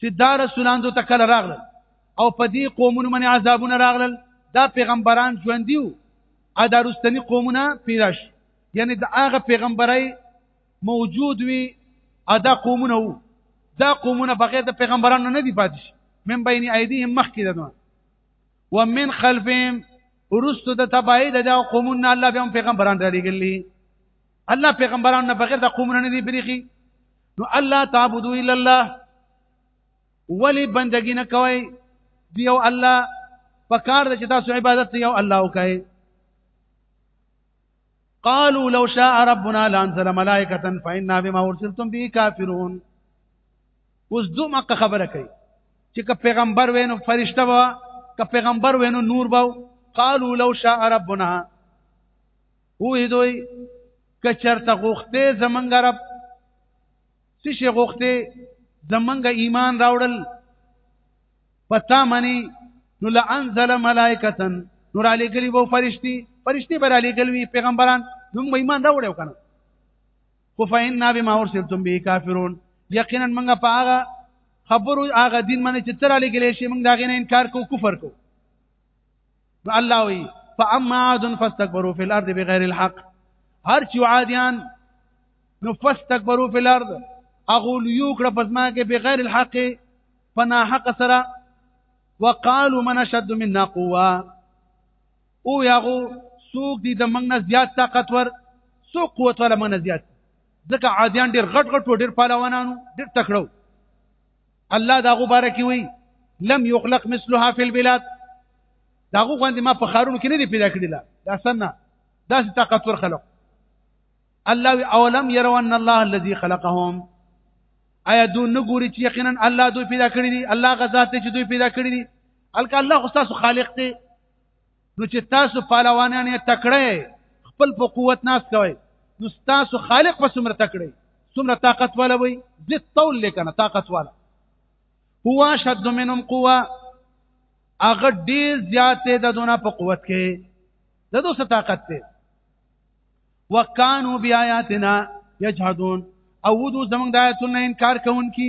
Speaker 1: چې دا رسولان دوی ته کله راغلل او په دې قومونو باندې عذابونه راغلل دا پیغمبران ژوند دیو ا دا رستنی قومونه پیدا شي یعنی دا هغه پیغمبرای موجود وي ا دا قومونه وو دا قومونه بغیر د پیغمبرانو نه دی پاتې شي من بین ایدیهم مخکې ده ومن خلفهم ورستو د تبعید د قومونه الله به پیغمبران را لګلی الله پیغمبران نه بغیر د قومونه نه دی بریخي نو الله تعبدو الا الله ولی بندگی نه کوي دیو الله پکار د چې تاسو عبادت یو الله وکړي قالوا لو شاء ربنا لانزل ملائکه فإنا بما ارسلتم به كافرون اوس دومره خبره کوي چې که پیغمبر وینو فرشته و که پیغمبر وینو نور باو قالوا لو شاء ربنا وې دوی کچرته غوخته زمنګ رب څه شي غوخته زمنګ ایمان راوړل پتا منی نو لانزل ملائکتن نور علی گلی وو فرشتي فرشتي بر علی گلی پیغمبران نو موږ ایمان راوړیو کنه خو فإنا بما ارسلتم به کافرون یقینا موږ په هغه خبرو هغه دین باندې چې تر علی گلی شي موږ دا غینه انکار کو کفر کو نو الله وی فاما عاد فاستكبروا في الارض بغير الحق هر چې عادیان نو فاستكبروا في الارض اغول یو کړه پزما کې بغیر الحق فنا حق سره وقالوا من اشد منا قوه او یاغو سوق دي د موږ نه زیات طاقتور سوق قوت ولا موږ نه زیات ځکه عادیان ډیر غټ غټ ډیر پهلوانانو ډیر تکړو الله دا غبارک وی لم يخلق مثلها في البلاد دا غو غوند ما په خارونو کې نه دی پیدا کړی لا دا سنه دا سي طاقت ور خلق الله اولم يروا ان الله الذي خلقهم آیا دوی نه ګوري چې یقینا الله دوی پیدا کړی دي الله غزا ته چې دوی پیدا کړی دي الکه الله خو تاسو خالق دی نو چې تاسو پهلوانان یې تکړه خپل په قوت ناس کوي نو تاسو خالق په څومره تکړه څومره طاقت والا وي زه طول لیکنه طاقت والا هو شد منهم قوه هغه ډیر زیات دی د دونه په قوت کې د دوه طاقت دی وکانو بیااتنا یجحدون او دو زمنګ د آیتونو انکار کوونکي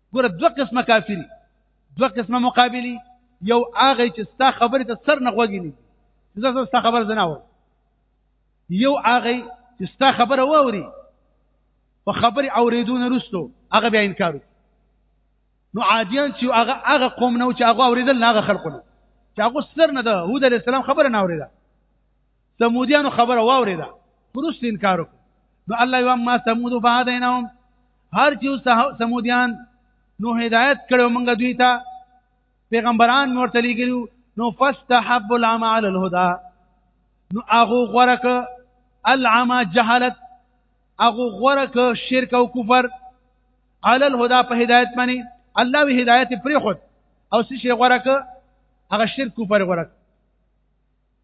Speaker 1: ګوره دوه قسمه کافری دوه قسمه مقابلی یو هغه چې ستا خبره ته سر نه غوږی نه زه ستا خبر زنه و یو هغه چې ستا خبره ووري په خبره اوریدونه رسټو هغه بیا انکار نو عادیان چې هغه هغه قوم نه چې هغه اوریدل نه هغه خلقونه چې هغه سر نه ده هود علی السلام خبره نه اوریدله سمودیانو خبره واوریده پرست انکار وکړ نو الله یو ما سمود فهدینهم هر چې سمودیان نو هدایت کړو موږ دوی ته پیغمبران مرته لګیو نو فاستحب العمى على الهدى نو هغه غورک العمى جهالت هغه غورک شرک او کفر على الهدى په هدایت باندې الله وی هدایت پرې خود او څه شي غورک هغه شرک کفر غورک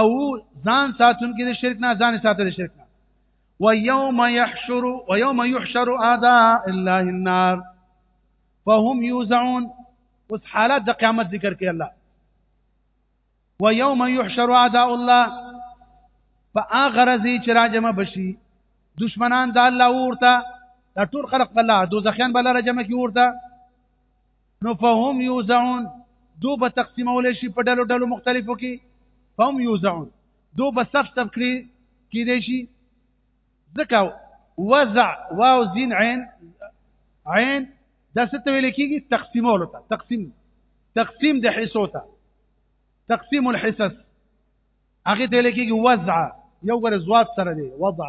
Speaker 1: او ځان ساتون کې د شرک نه ځان ساتل شرک نه ويوم يحشر ويوم يحشر اعداء الله النار فهم يوزعون اوس حالات د قیامت ذکر کوي الله ويوم يحشر اعداء الله فاغرزي چې راجمه بشي دشمنان د الله ورته دا ټول خلق الله دوزخیان بل راجمه کی ورته نو فهم یوزعون دو به تقسیمول شي په ډلو ډلو مختلفو کې فهم یوزعون دو به صف صف کړي کې دي شي ځکه وزع واو زین عین عین دا څه ته ویل کېږي تقسیمول ته تقسیم تقسیم د حصو ته تقسیم الحصص هغه ته ویل کېږي وزع یو غره زواد سره دی وضع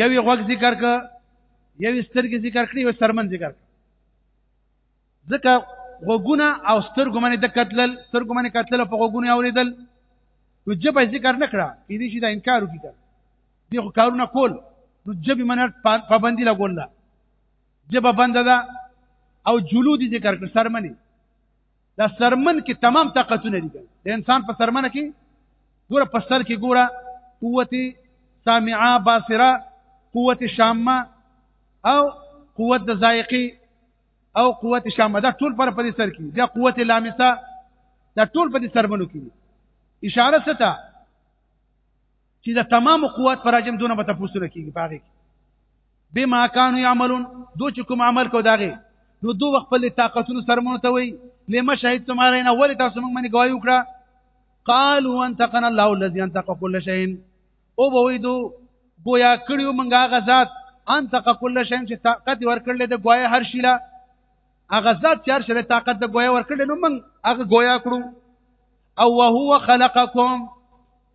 Speaker 1: یوی غوږ ذکر ک یوی سترګې ذکر کړې یو سرمن ذکر کړ ځکه غوګونه او سترګو باندې د قتل سترګو باندې قتل په غوګونه اوریدل نو جبه ذکر نکړه کې دې شي دا انکار وکړي دي خو کارونه کول نو جبه منر پابندي لګول جبه بند ده او جلود ذکر کړ سرمنی دا سرمن کې تمام طاقتونه دي د انسان په سرمن کې ګوره په سر کې ګوره قوت سامعه باصره قوت شامه او قوت د ذایقي او قوت شامه دا ټول پر په سر کې دا قوت لامسه دا ټول په سرمنو کې اشاره ستا چې د تمام قوت پر اجم دونه به تاسو نه کیږي باغې بما كانوا يعملون دو چې کوم عمل کو داغه نو دو خپل طاقتونو سرمنو ته وي لما شهدتم علينا ولې تاسو موږ باندې گواہی وکړه قالوا انتقنا الله الذي انتق كل شيء او به وي دو گویا کړیو موږ هغه ذات انتق كل شيء چې طاقت ورکړل د گوایا هر شي لا هغه ذات چې هر شي طاقت د گوایا ورکړل نو موږ هغه گوایا کړو او وهو خلقکم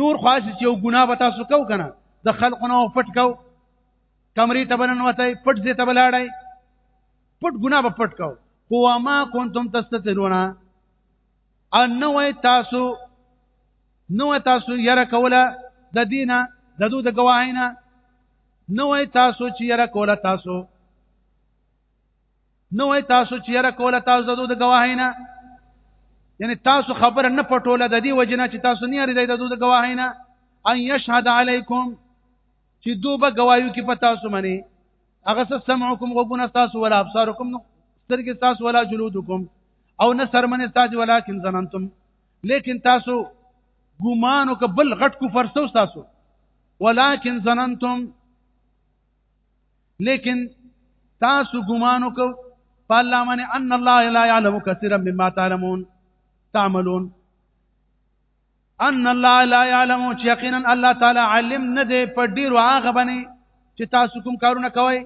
Speaker 1: نور خاص چې یو ګناه به تاسو کو کنه د خلقونه پټ کو کمرې ته بنن وته پټ دې ته بلاړای پټ ګناه به پټ کو هو ما کنتم تستترون ان وای تاسو نو تاسو یره کوله د دینه د دوی د گواهینا نو تاسو چې یره کوله تاسو نو وای تاسو چې یره کوله تاسو د دوی د گواهی نه یعنی تاسو خبره نه پټوله د دې وجنه چې تاسو نه یری د دوی د گواهی نه ان یشهد علیکم چې دوی به گواهی کې پتا سو منی هغه څه سمعکم غوونه تاسو ولا ابصارکم نو سترګې تاسو ولا جلودکم او نه سرمنه تاسو ولکن زننتم لیکن تاسو ګمان او بل غټ کو فرسو تاسو ولکن زننتم لیکن تاسو ګمان وکړو په الله باندې ان الله لا يعلم كثيرا مما تعلمون تعملون ان الله لا يعلم چې یقینا الله تعالی علم نه دی په ډیرو هغه باندې چې تاسو کوم کارونه کوئ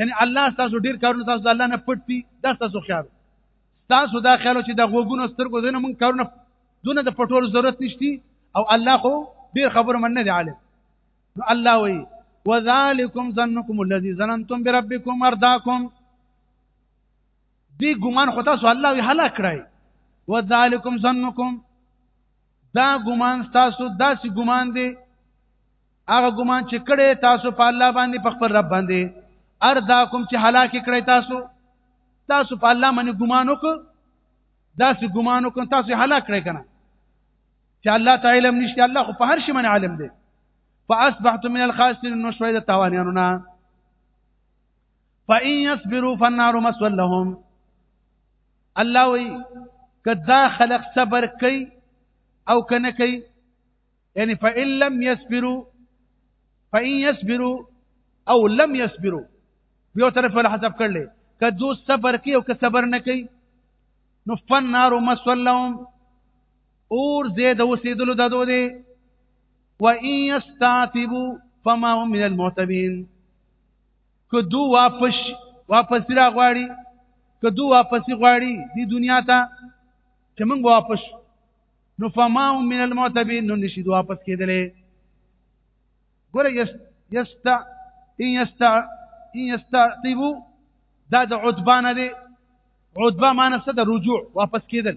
Speaker 1: یعنی الله تاسو ډیر کارونه تاسو الله نه پټ دي دا تاسو خیال تاسو دا خیال چې د غوګونو سترګو زنه مونږ کارونه دونه د پټول ضرورت نشتی او الله خو ډیر خبر من نه دی عالم نو الله وی وذالکم ظنکم الذی ظننتم بربکم ارداکم دی ګمان خو تاسو الله وی هلاک کړی وذالکم ظنکم دا ګمان تاسو داسې ګمان دی هغه ګمان چې کړی تاسو په الله باندې په خپل رب باندې ارداکم چې هلاک کړی تاسو تاسو په الله باندې ګمان وکړ داسې ګمان وکړ تاسو هلاک کړی کنه چې الله تعالی علم نشته الله خو په هر شي باندې عالم دی فاصبحت من الخاسرين نو شوي د تاوانیانو نه فان يصبروا فالنار مسوى لهم الله وی کدا خلق صبر کوي او کنه کوي یعنی فان لم يصبروا فان يصبروا او لم يصبروا یو طرف ولا حساب کړل کدو صبر کوي او که صبر نه کوي نو فن نار مسلم اور زید اوسیدلو ددو دی و ان یستعتبو فما هم من المعتبین که دو واپس واپس را غواړي که دو واپس غواړي دی دنیا ته چې موږ واپس نو فما هم من المعتبین نو نشي دو واپس کېدلې ګوره یست یست ان یست ان یستعتبو دا د عتبانه دی عتبه معنی څه د رجوع واپس کېدل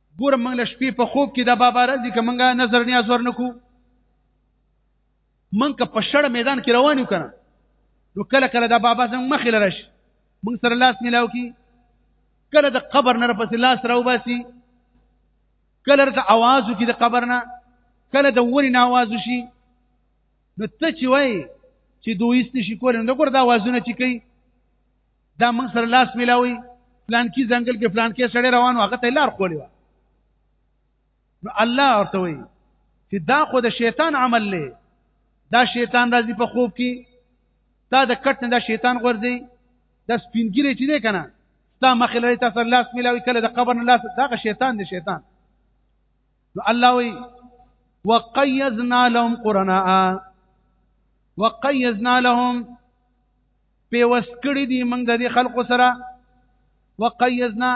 Speaker 1: ګوره موږ له شپې په خوب کې د بابا راځي که موږ نظر نیاز ورنکو موږ که په شړ میدان کې روان یو کنه نو کله کله د بابا څنګه مخې لره شي موږ سره لاس ملاو کی کله د قبر نه پس لاس راو باسي کله د اوازو کې د قبر نه کله د ونی نه आवाज شي نو ته چې وای چې دوی ست شي کول نو ګور دا आवाजونه چې کوي دا موږ سره لاس ملاوي پلان کې ځنګل کې پلان کې سړی روانو هغه ته لار خولې و نو الله ورته وي چې دا خو د شیطان عمل لې دا شیطان راځي په خوب کې دا د کټ نه دا شیطان ورځي دا سپینګری چې دی کنه دا مخې لري تاسو لاس ملاوي کله د قبر نه لاس دا شیطان دی شیطان نو الله وي وقيزنا لهم قرناء وقيزنا لهم پیوس کړی دی موږ د خلکو سره وقیزنا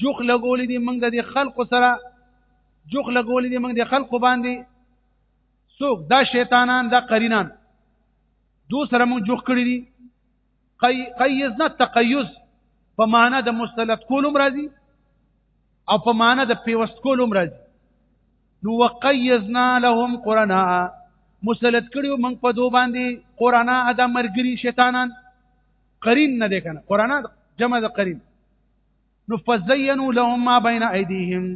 Speaker 1: جوخ لګول دي موږ د خلکو سره جوخ لګول دي موږ د خلکو باندې څوک دا شیطانان دا قرینان دو سره موږ جوخ کړی دي قی قیزنا تقیز په معنا د مستلط کولم راځي او په معنا د پیوست کولم راځي نو وقیزنا لهم قرانا مسلط کړیو موږ په دو باندې قرانا ادا مرګري شیطانان قرین نه دی کنه قرانا جمع د قرین نو فزینوا لهم ما بین ایدیهم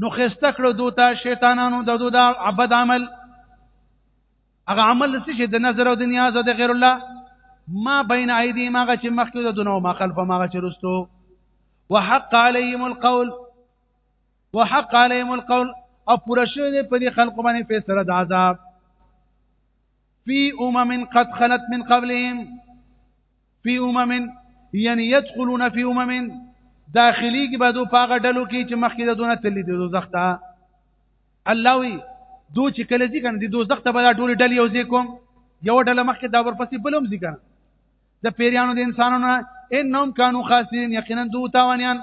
Speaker 1: نو خسته کړو دوته شیطانانو د دوه دا عبد عمل هغه عمل څه چې د نظر او د نیاز او د غیر الله ما بین ایدی ما چې مخکې د دنو ما خلف ما چې رستو وحق علیهم القول وحق عليهم القول او پوره شوی دی په دې خلکو باندې فیصله د عذاب فی امم قد خلت من قبلهم فی امم یعنی يدخلون فی امم داخلي کې به دوی پاغه ډلو کې چې مخکې د دونه تللی دی دوزخ ته الله وی دو چې کله ځي کنه د دوزخ ته به دا ټول ډلې یو ځای کوم یو ډله مخکې دا ورپسې بلوم ځي کنه د پیریانو د انسانانو انهم كانوا خاسرين یقینا دوی تاوانیان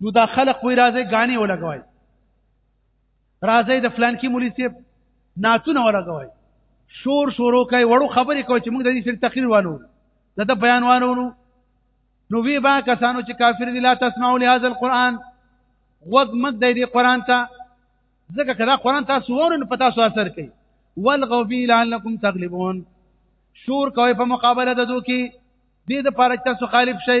Speaker 1: نو دا خلق وی راځي غاني ولګوي راځي د فلان کې مولي سیب ناتونه ولګوي شور شورو کوي وړو خبرې کوي چې موږ د دې سره تقریر وانو د د بیان وانو نو وی با کسانو چې کافر دي لا تسمعوا لهذا القران وګ مګ د دې قران ته ځکه کدا قران تاسو ورن پتا سو اثر کوي والغوا فی لعلکم تغلبون شور کوي په مقابله د دوی کې دې د پاره تاسو غالب شئ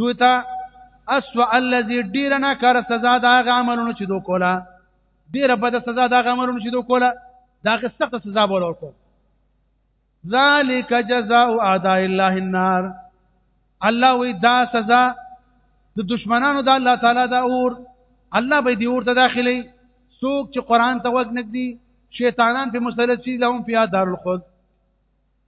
Speaker 1: دوی ته اسوء الذي ډیر نه کار سزا دا غاملونو چې دوی کوله ډیره بده سزا دا غاملونو چې دوی کوله دا سخت سزا بوله ورکو ذالک جزاء اعداء الله النار الله وی دا سزا د دشمنانو د الله تعالی دا اور الله به دی اور ته داخلي څوک چې قران ته وګنګ دي شیطانان په مسلط شي لهم فی دار الخلد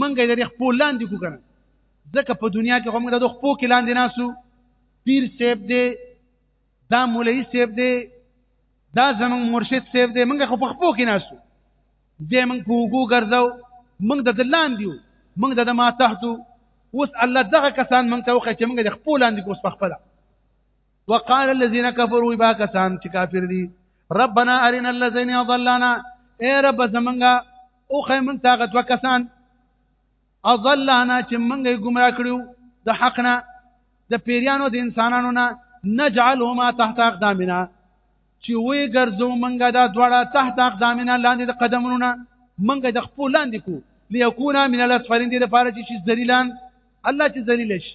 Speaker 1: منګه د خپل لاندې کو کنه ځکه په دنیا کې هم د خپل کې لاندې ناسو پیر سیب دی دا مولوی سیب دی دا زمون مرشد سیب دی منګه خو په خپل کې ناسو دې من کوګو ګرځاو موږ د دلان دیو موږ د ما تحتو اوس الله دغه کسان موږ ته وخت چې موږ د خپل اند کو سپخپله وقال الذين كفروا با کسان چې کافر دي ربنا ارنا الذين اضلنا اے رب زمونږه او خې مونږ طاقت وکسان اضلنا چې مونږه گمراه کړو د حق نه د پیریانو د انسانانو نه نجعلهما تحت اقدامنا چې وې ګرځو مونږه دا دواړه تحت اقدامنا لاندې د قدمونو مونږه د خپل لاندې کو ليكونا من الاسفلين دي لپاره چې ذلیلان الله چې ذلیل شي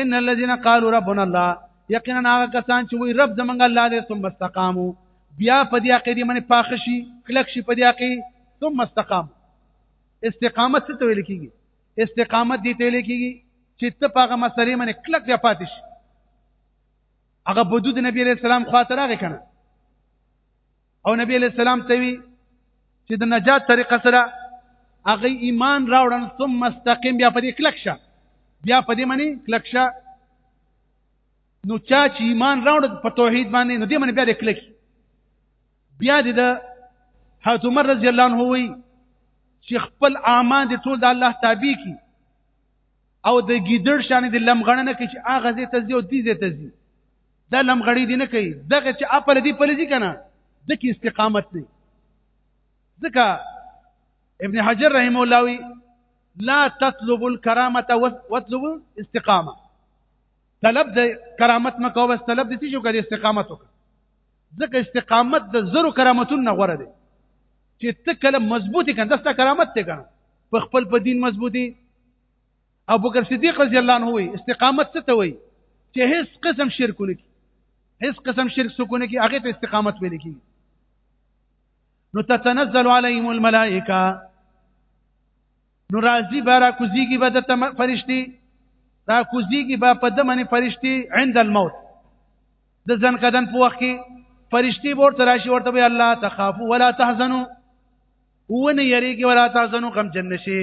Speaker 1: ان الذين قالوا ربنا الله یقینا هغه کسان چې وی رب زمونږ الله دې ثم استقامو بیا په دې عقیده باندې پاخه شي کلک شي په دې عقیده ثم استقام استقامت څه ته ویل کیږي استقامت دې ته ویل کیږي چې ته په هغه مسلې باندې کلک بیا پاتې شي هغه بدود نبی عليه السلام خاطر هغه کنه او نبی علیہ السلام ته وی چې د نجات طریقه سره هغه ایمان راوړن ثم مستقیم بیا په دې کلک شه بیا په دې معنی کلک شه نو چا چې ایمان راوړ په توحید باندې نو دې معنی بیا دې کلک بیا دې د حضرت عمر رضی الله عنه وی چې خپل اعمال دې ټول د الله تابع کی او د ګیدړ شان دې لمغړنه کې چې هغه زه تزي او دې زه تزي دا لمغړی دی نه کوي دغه چې خپل دی په لذي کنه د کې استقامت دی ځکه ابن حجر رحم الله وی لا تطلب الكرامه واطلب استقامه طلب د کرامت مکو بس طلب د تیجو کړي استقامت وکړه ځکه استقامت د زرو کرامتون نه غوړه دي چې ته کله مضبوطی کنه دستا کرامت ته کنه په خپل په دین مضبوطی ابو بکر صدیق رضی الله عنه وی استقامت څه ته وی چې هیڅ قسم شرک نه کی هیڅ قسم شرک سکونه کی هغه ته استقامت ویل کی نو تتنزل عليهم الملائکه نو راضی برا کوزیږي به د فرشتي را کوزیږي به په دمنه فرشتي عند الموت د ځن کدن په وخت کې فرشتي ورته راشي ورته به الله تخافوا ولا تحزنوا ونه یریږي ولا تحزنوا غم جن شي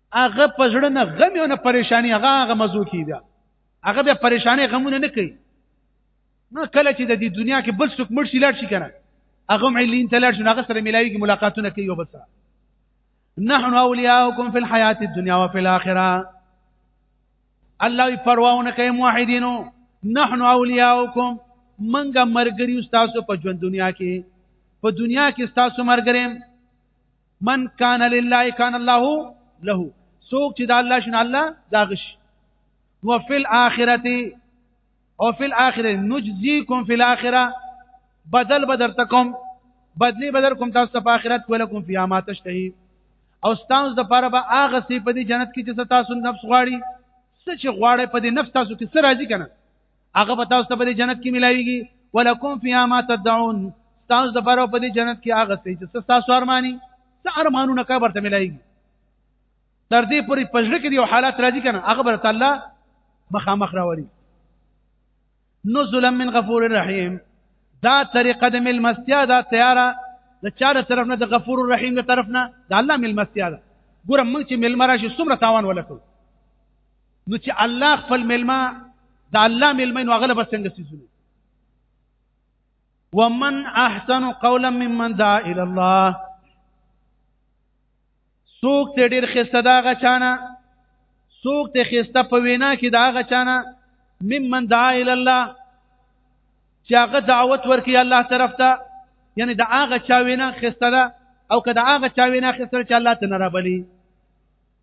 Speaker 1: هغه پزړه نه غم او نه پریشانی هغه هغه مزو کیدا هغه به پریشانی غمونه نه کوي نو کله چې د دې دنیا کې بل څوک مرشي لاړ شي کنه هغه معلین ته لاړ شي هغه سره ملاوي کې ملاقاتونه کوي او بس نحن اولیاءکم فی الحیات الدنیا و فی الاخره الله پرواونه کوي موحدینو نحن اولیاءکم منګه مرګري تاسو په ژوند دنیا کې په دنیا کې تاسو مرګریم من کان لله کان الله له څوک چې د الله شنه الله دا غش نو فی الاخرته او فی الاخره نجزیکم فی الاخره بدل بدر تکم بدلی بدر کوم تاسو په آخرت کې لکم فی ما تشتهی او تاسو د پاره به هغه سی په دې جنت کې چې تاسو نفس غواړي څه چې غواړي په دې نفس تاسو کې سره راځي کنه هغه به تاسو ته په جنت کې ملایږي ولکم فیها ما تدعون تاسو د پاره په دې جنت کې هغه څه چې تاسو ارمانی څه ارمانونه کا برته ملایږي تر دې پورې پجړه کې یو حالت راځي کنه هغه بر تعالی مخامخ راوړي نزلا من غفور الرحیم دا طریقه د ملمستیا دا تیاره د چا د طرف نه د غفور الرحیم د طرف نه د الله ملمستیا ده ګوره موږ چې ملمرا شي څومره تاوان ولکو نو چې الله خپل ملما دا الله ملما نو غلبه څنګه سيزونه ومن احسن قولا ممن دعا الى الله سوک ته ډیر خسته دا غچانا سوک ته خسته په وینا کې دا غچانا ممن دعا الى الله چې هغه دعوت ورکړي الله طرف ته یعنی دا هغه چا وینا خسته ده او که دا هغه چا وینا خسته چې الله ته نه رابلی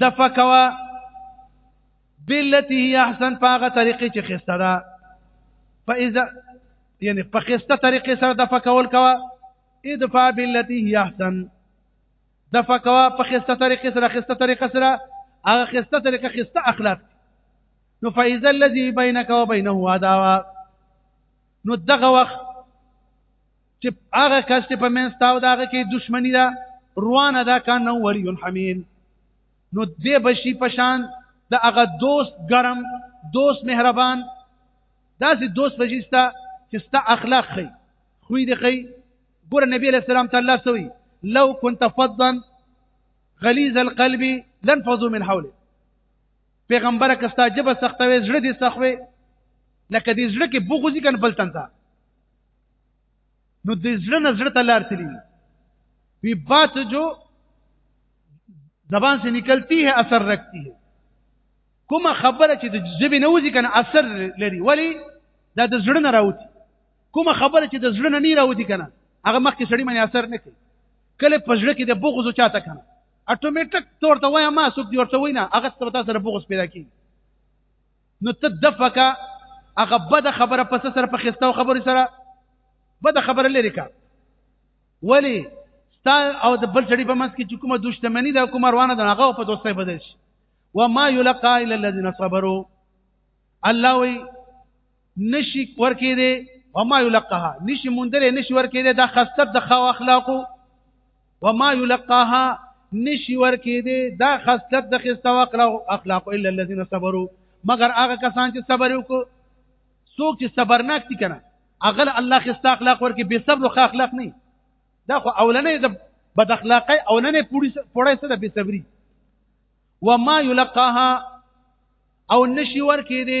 Speaker 1: دفکوا بالتي هي احسن پاغه طریقې چې خسته ده فاذا یعنی په خسته طریقې سره د فکول کوا ادفع بالتي هي احسن د فکوا په خسته طریقې سره خسته طریقې سره هغه خسته طریقې خسته اخلاق نو فاذا الذي بينك وبينه عداوه نو دغه وخت چې هغه کس چې په منځ تاو دا هغه کې دشمنی ده روانه ده کان نو وری الحمیم نو دې بشي پشان د هغه دوست ګرم دوست مهربان داسې دوست بشيستا چې ستا اخلاق خي خوې دي خي ګور نبی علیہ السلام ته الله سوي لو كنت فظا غليظ القلب لنفضوا من حولك پیغمبر کستا جبه سختوي زړه دي سخوي لکه دې زړه کې بغوزي کن بلتن تا نو د زړه نه زړه ته لار تللی وی بات جو زبان سے نکلتی ہے اثر رکھتی ہے کومه خبره چې د ژبې نه وځي کنه اثر لري ولی دا د زړه نه راوځي کومه خبره چې د زړه نه نه راوځي کنه هغه مخکې سړی باندې اثر نه کوي کله په زړه کې د بغض او چاته کنه اټومیټک تورته وای ما سوب دی ورته وینا هغه تر تاسو سره بغض پیدا کیږي نو ته دفکا هغه بد خبره پس سره په خستو خبره سره بد خبره لري کا ولی ستا او د بل چړي په منځ کې چې کومه دښمنی ده کومه روانه ده هغه په دوستۍ بدل شي وما يلقى الا الذين صبروا الله وي نشي ورکې دي وما يلقاها نشي مندره نشي ورکې دي دا خاصه د خو اخلاقو وما يلقاها نشي ورکی دی دا خاصیت د خسته وکړه او اخلاق الا الذين صبروا مگر هغه کسان چې صبر وکړو څوک چې صبرناک دي کنه اغل الله خسته اخلاق ورکی به صبر خو اخلاق نه دا خو اولنې د بد اخلاقی اولنې پوری پوره سره به صبري وما يلقاها او نشي ورکی دی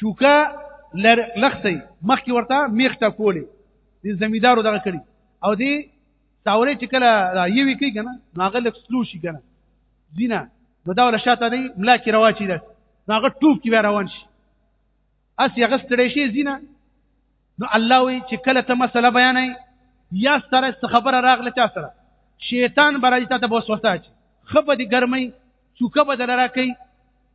Speaker 1: چوکا لر لختي مخکې ورته میخته کولې د زمیدارو دغه کړی او دی تاورې چې کله دا یوي کوي کنه نو هغه لک سلو شي کنه زینا نو دا ولا شاته دی ملا کې روا چی ده نو هغه ټوب کې بیا روان شي اس یې غستړې شي زینا نو الله وی چې کله ته مسله بیانې یا سره خبره راغله چا سره شیطان برای ته بوسوسه چی خبه دي ګرمي څوکه بدل راکې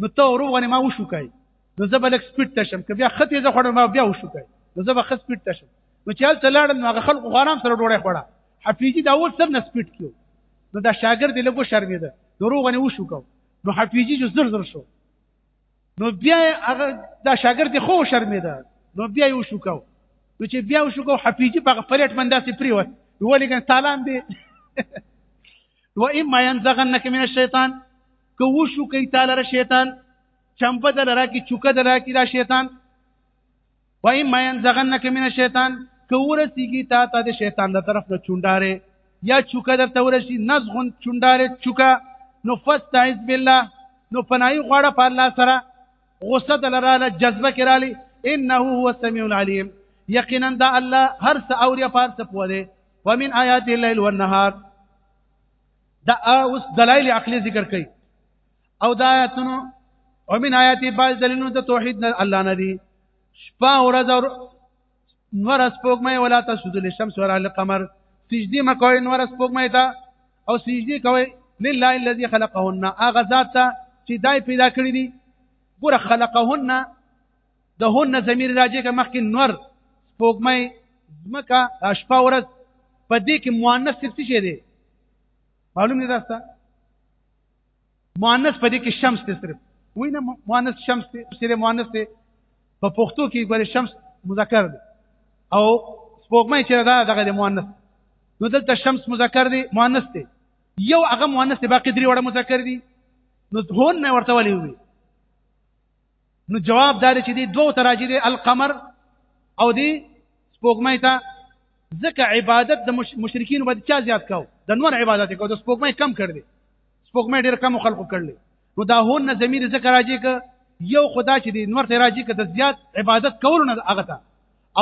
Speaker 1: نو ته ورو غنې ما وشو کوي نو زه به لږ سپیډ ته شم که بیا ښه تېزه خوړم ما بیا وشو کوي نو زه به ښه سپیډ ته شم نو چې هلته لاړم نو هغه خلکو خو آرام سره ډوډۍ خوړه حفیظي دا اوس څنګه سپیډ کړو نو دا شاګرد یې لږ وشرمېده نو روغ غنې وشو کوو نو حفیظي جو زر زر شو نو بیا هغه دا شاګرد یې خو وشرمېده نو بیا یې وشو کوو نو چې بیا وشو کوو حفیظي په هغه پلیټ باندې داسې پرېوت ولې ګن تالان دی و اما ينزغنك من الشيطان که وشو کوي تعالی را شیطان چمپه دل را کی چوکه دل را کی دا شیطان وای ما ينزغنک من الشیطان که ورسیږي تا ته د شیطان د طرف نه چونډاره یا چوکه در ته ورشي نزغن چونډاره چوکه نو فاستعذ بالله نو پناهي غواړه په الله سره غصه دل را له جذبه کړالی انه هو السميع العليم یقینا دا الله هر څه اوري په هر څه پوهه ومن آیات الليل والنهار دا اوس دلایل عقلی ذکر کړي او دا آیاتونو او من آیاتی باز دلیلونو د توحید نه الله نه دي شپه ورځ او نور سپوږمۍ ولا تسجد للشمس ولا للقمر سجدي مکوئ نور سپوږمۍ ته او سجدي کوئ لله الذي خلقهن اغه ذات چې دای پیدا کړی دي ګوره خلقهن د هن زمير راځي که مخکې نور سپوږمۍ زمکه شپه ورځ په دې کې مؤنث څه شي دی معلوم نه تاسو مؤنث په دې کې شمس ته صرف وینه مؤنث شمس ته سره مؤنث ته په پښتو کې ګوره شمس مذکر دی او سپوږمۍ چې دا دغه د مؤنث نو دلته شمس مذکر دی مؤنث دی یو هغه مؤنث باقي درې وړه مذکر دي نو هون نه ورته ولي وي نو جواب دار چې دی دوه تراجی دی القمر او دی سپوږمۍ ته ځکه عبادت د مشرکین باندې چا زیات کاو د نور عبادت کو د سپوږمۍ کم کړ دی سپوږمۍ ډیر کم خلقو کړل نو دا هون نه زمير ذکر راځي ک یو خدا چې دی نور ته راځي ک د زیات عبادت کول نه هغه ته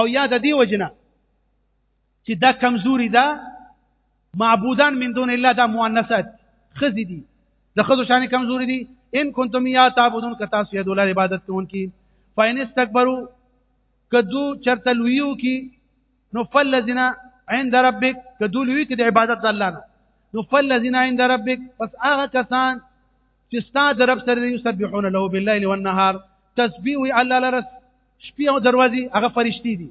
Speaker 1: او یا د دی وجنه چې دا کمزوري ده معبودان من دون الله دا مؤنثات خزي دي د خزو شان کمزوري دي ان کنتم یا تعبدون کتا سید الله عبادت کوونکی فاین استكبروا کدو چرته لویو کی نو فلذین عند ربک کدو لوی کی د عبادت د الله نه نو فلذین عند ربک پس هغه کسان چې ستاسو رب سره یسبحون له بالليل والنهار تسبیح الله لرس شپې او دروازې هغه فرشتي دي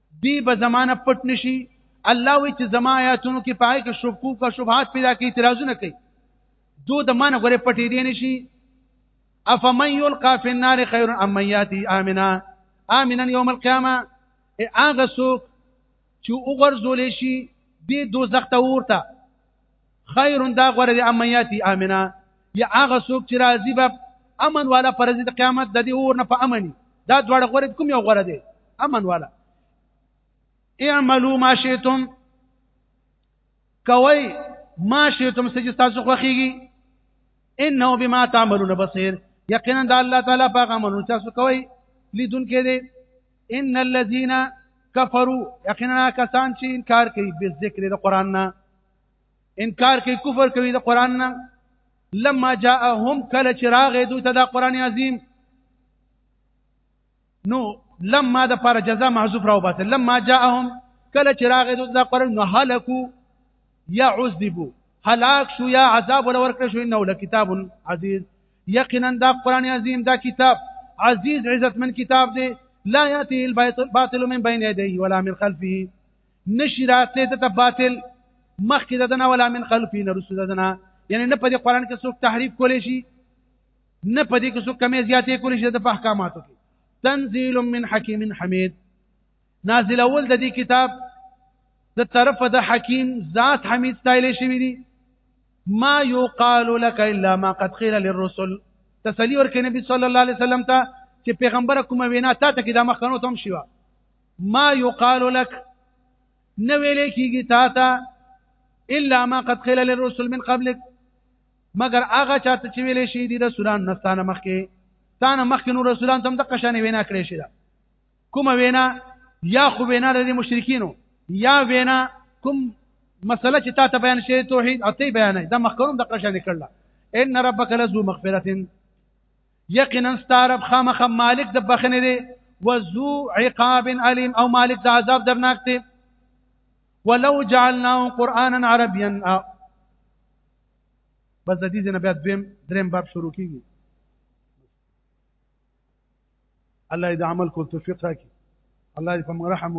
Speaker 1: دی به زمانه پټ نشي الله وی چې زما آیاتونو کې پای کې شبکو کا شبهات پیدا کوي اعتراضونه کوي دو د من غره پټې دي نشي افمن یلقى فی النار خیر ام من یاتی امنا امنا یوم القیامه هغه څوک چې وګرځول شي د دوزخ ته ورته خیر دا غره دی امیاتی امنا یا هغه څوک چې راضی به امن والا پرځي د قیامت د دې اور نه په امني دا دواړه غره کوم یو غره دی امن والا اعملوا ما شئتم کوي ما شئتم چې تاسو خوخيږي انه بما تعملون بصير یقینا د الله تعالی په غمنو تاسو کوي لیدون کې دي ان الذين كفروا یقینا کسان چې انکار کوي به ذکر د قران نه انکار کوي کفر کوي د قران نه لما جاءهم کله چې راغې دوی ته د قران عظیم نو لما د پر جزاء محذوف راو باسه لما جاءهم کله چې راغې دوی د قران نو هلكو یا عذبو هلاک شو یا عذاب ولور کړ شو انه لکتاب عزیز یقینا دا قران عظیم دا کتاب عزیز عزت من کتاب دی لا ياتي الباطل من بين يديه ولا من خلفه نشي راتلی ته باطل مخکې د دنه ولا من خلفی نه رسو د دنه یعنی نه په دې قران کې څوک تحریف کولی شي نه په دې کې څوک کمی زیاتې کولی شي د احکاماتو کې تنزيل من حکیم حمید نازل اول د دې کتاب د طرف د حکیم ذات حمید ستایل شوی دی ما یقال لك الا ما قد قيل للرسل تسلی ورکې نبی صلی الله علیه وسلم ته چې پیغمبر کومه وینا تا ته کې د مخکنو تم شوه ما يقال لك نه ویل کېږي تا ته الا ما قد قيل للرسل من قبلك مگر هغه چاته چې ویل شي دي رسولان نستانه مخکې ستانه مخکې نو رسولان تم د قشانې وینا کړې شي دا کومه وینا یا خو وینا د مشرکینو یا وینا کوم مسله چې تا ته بیان شي توحید او ته بیان دا مخکوم د قشانې کړل ان ربک لذو مغفرتن یقینا ستارب خامخ مالک د بخنه دی وذو عقاب الیم او مالک د عذاب درناک دی ولو جعلناه قرانا عربيا بس د دې نه بیا دویم دریم باب شروع کیږي الله دې عمل کول توفیق راکړي الله دې په رحم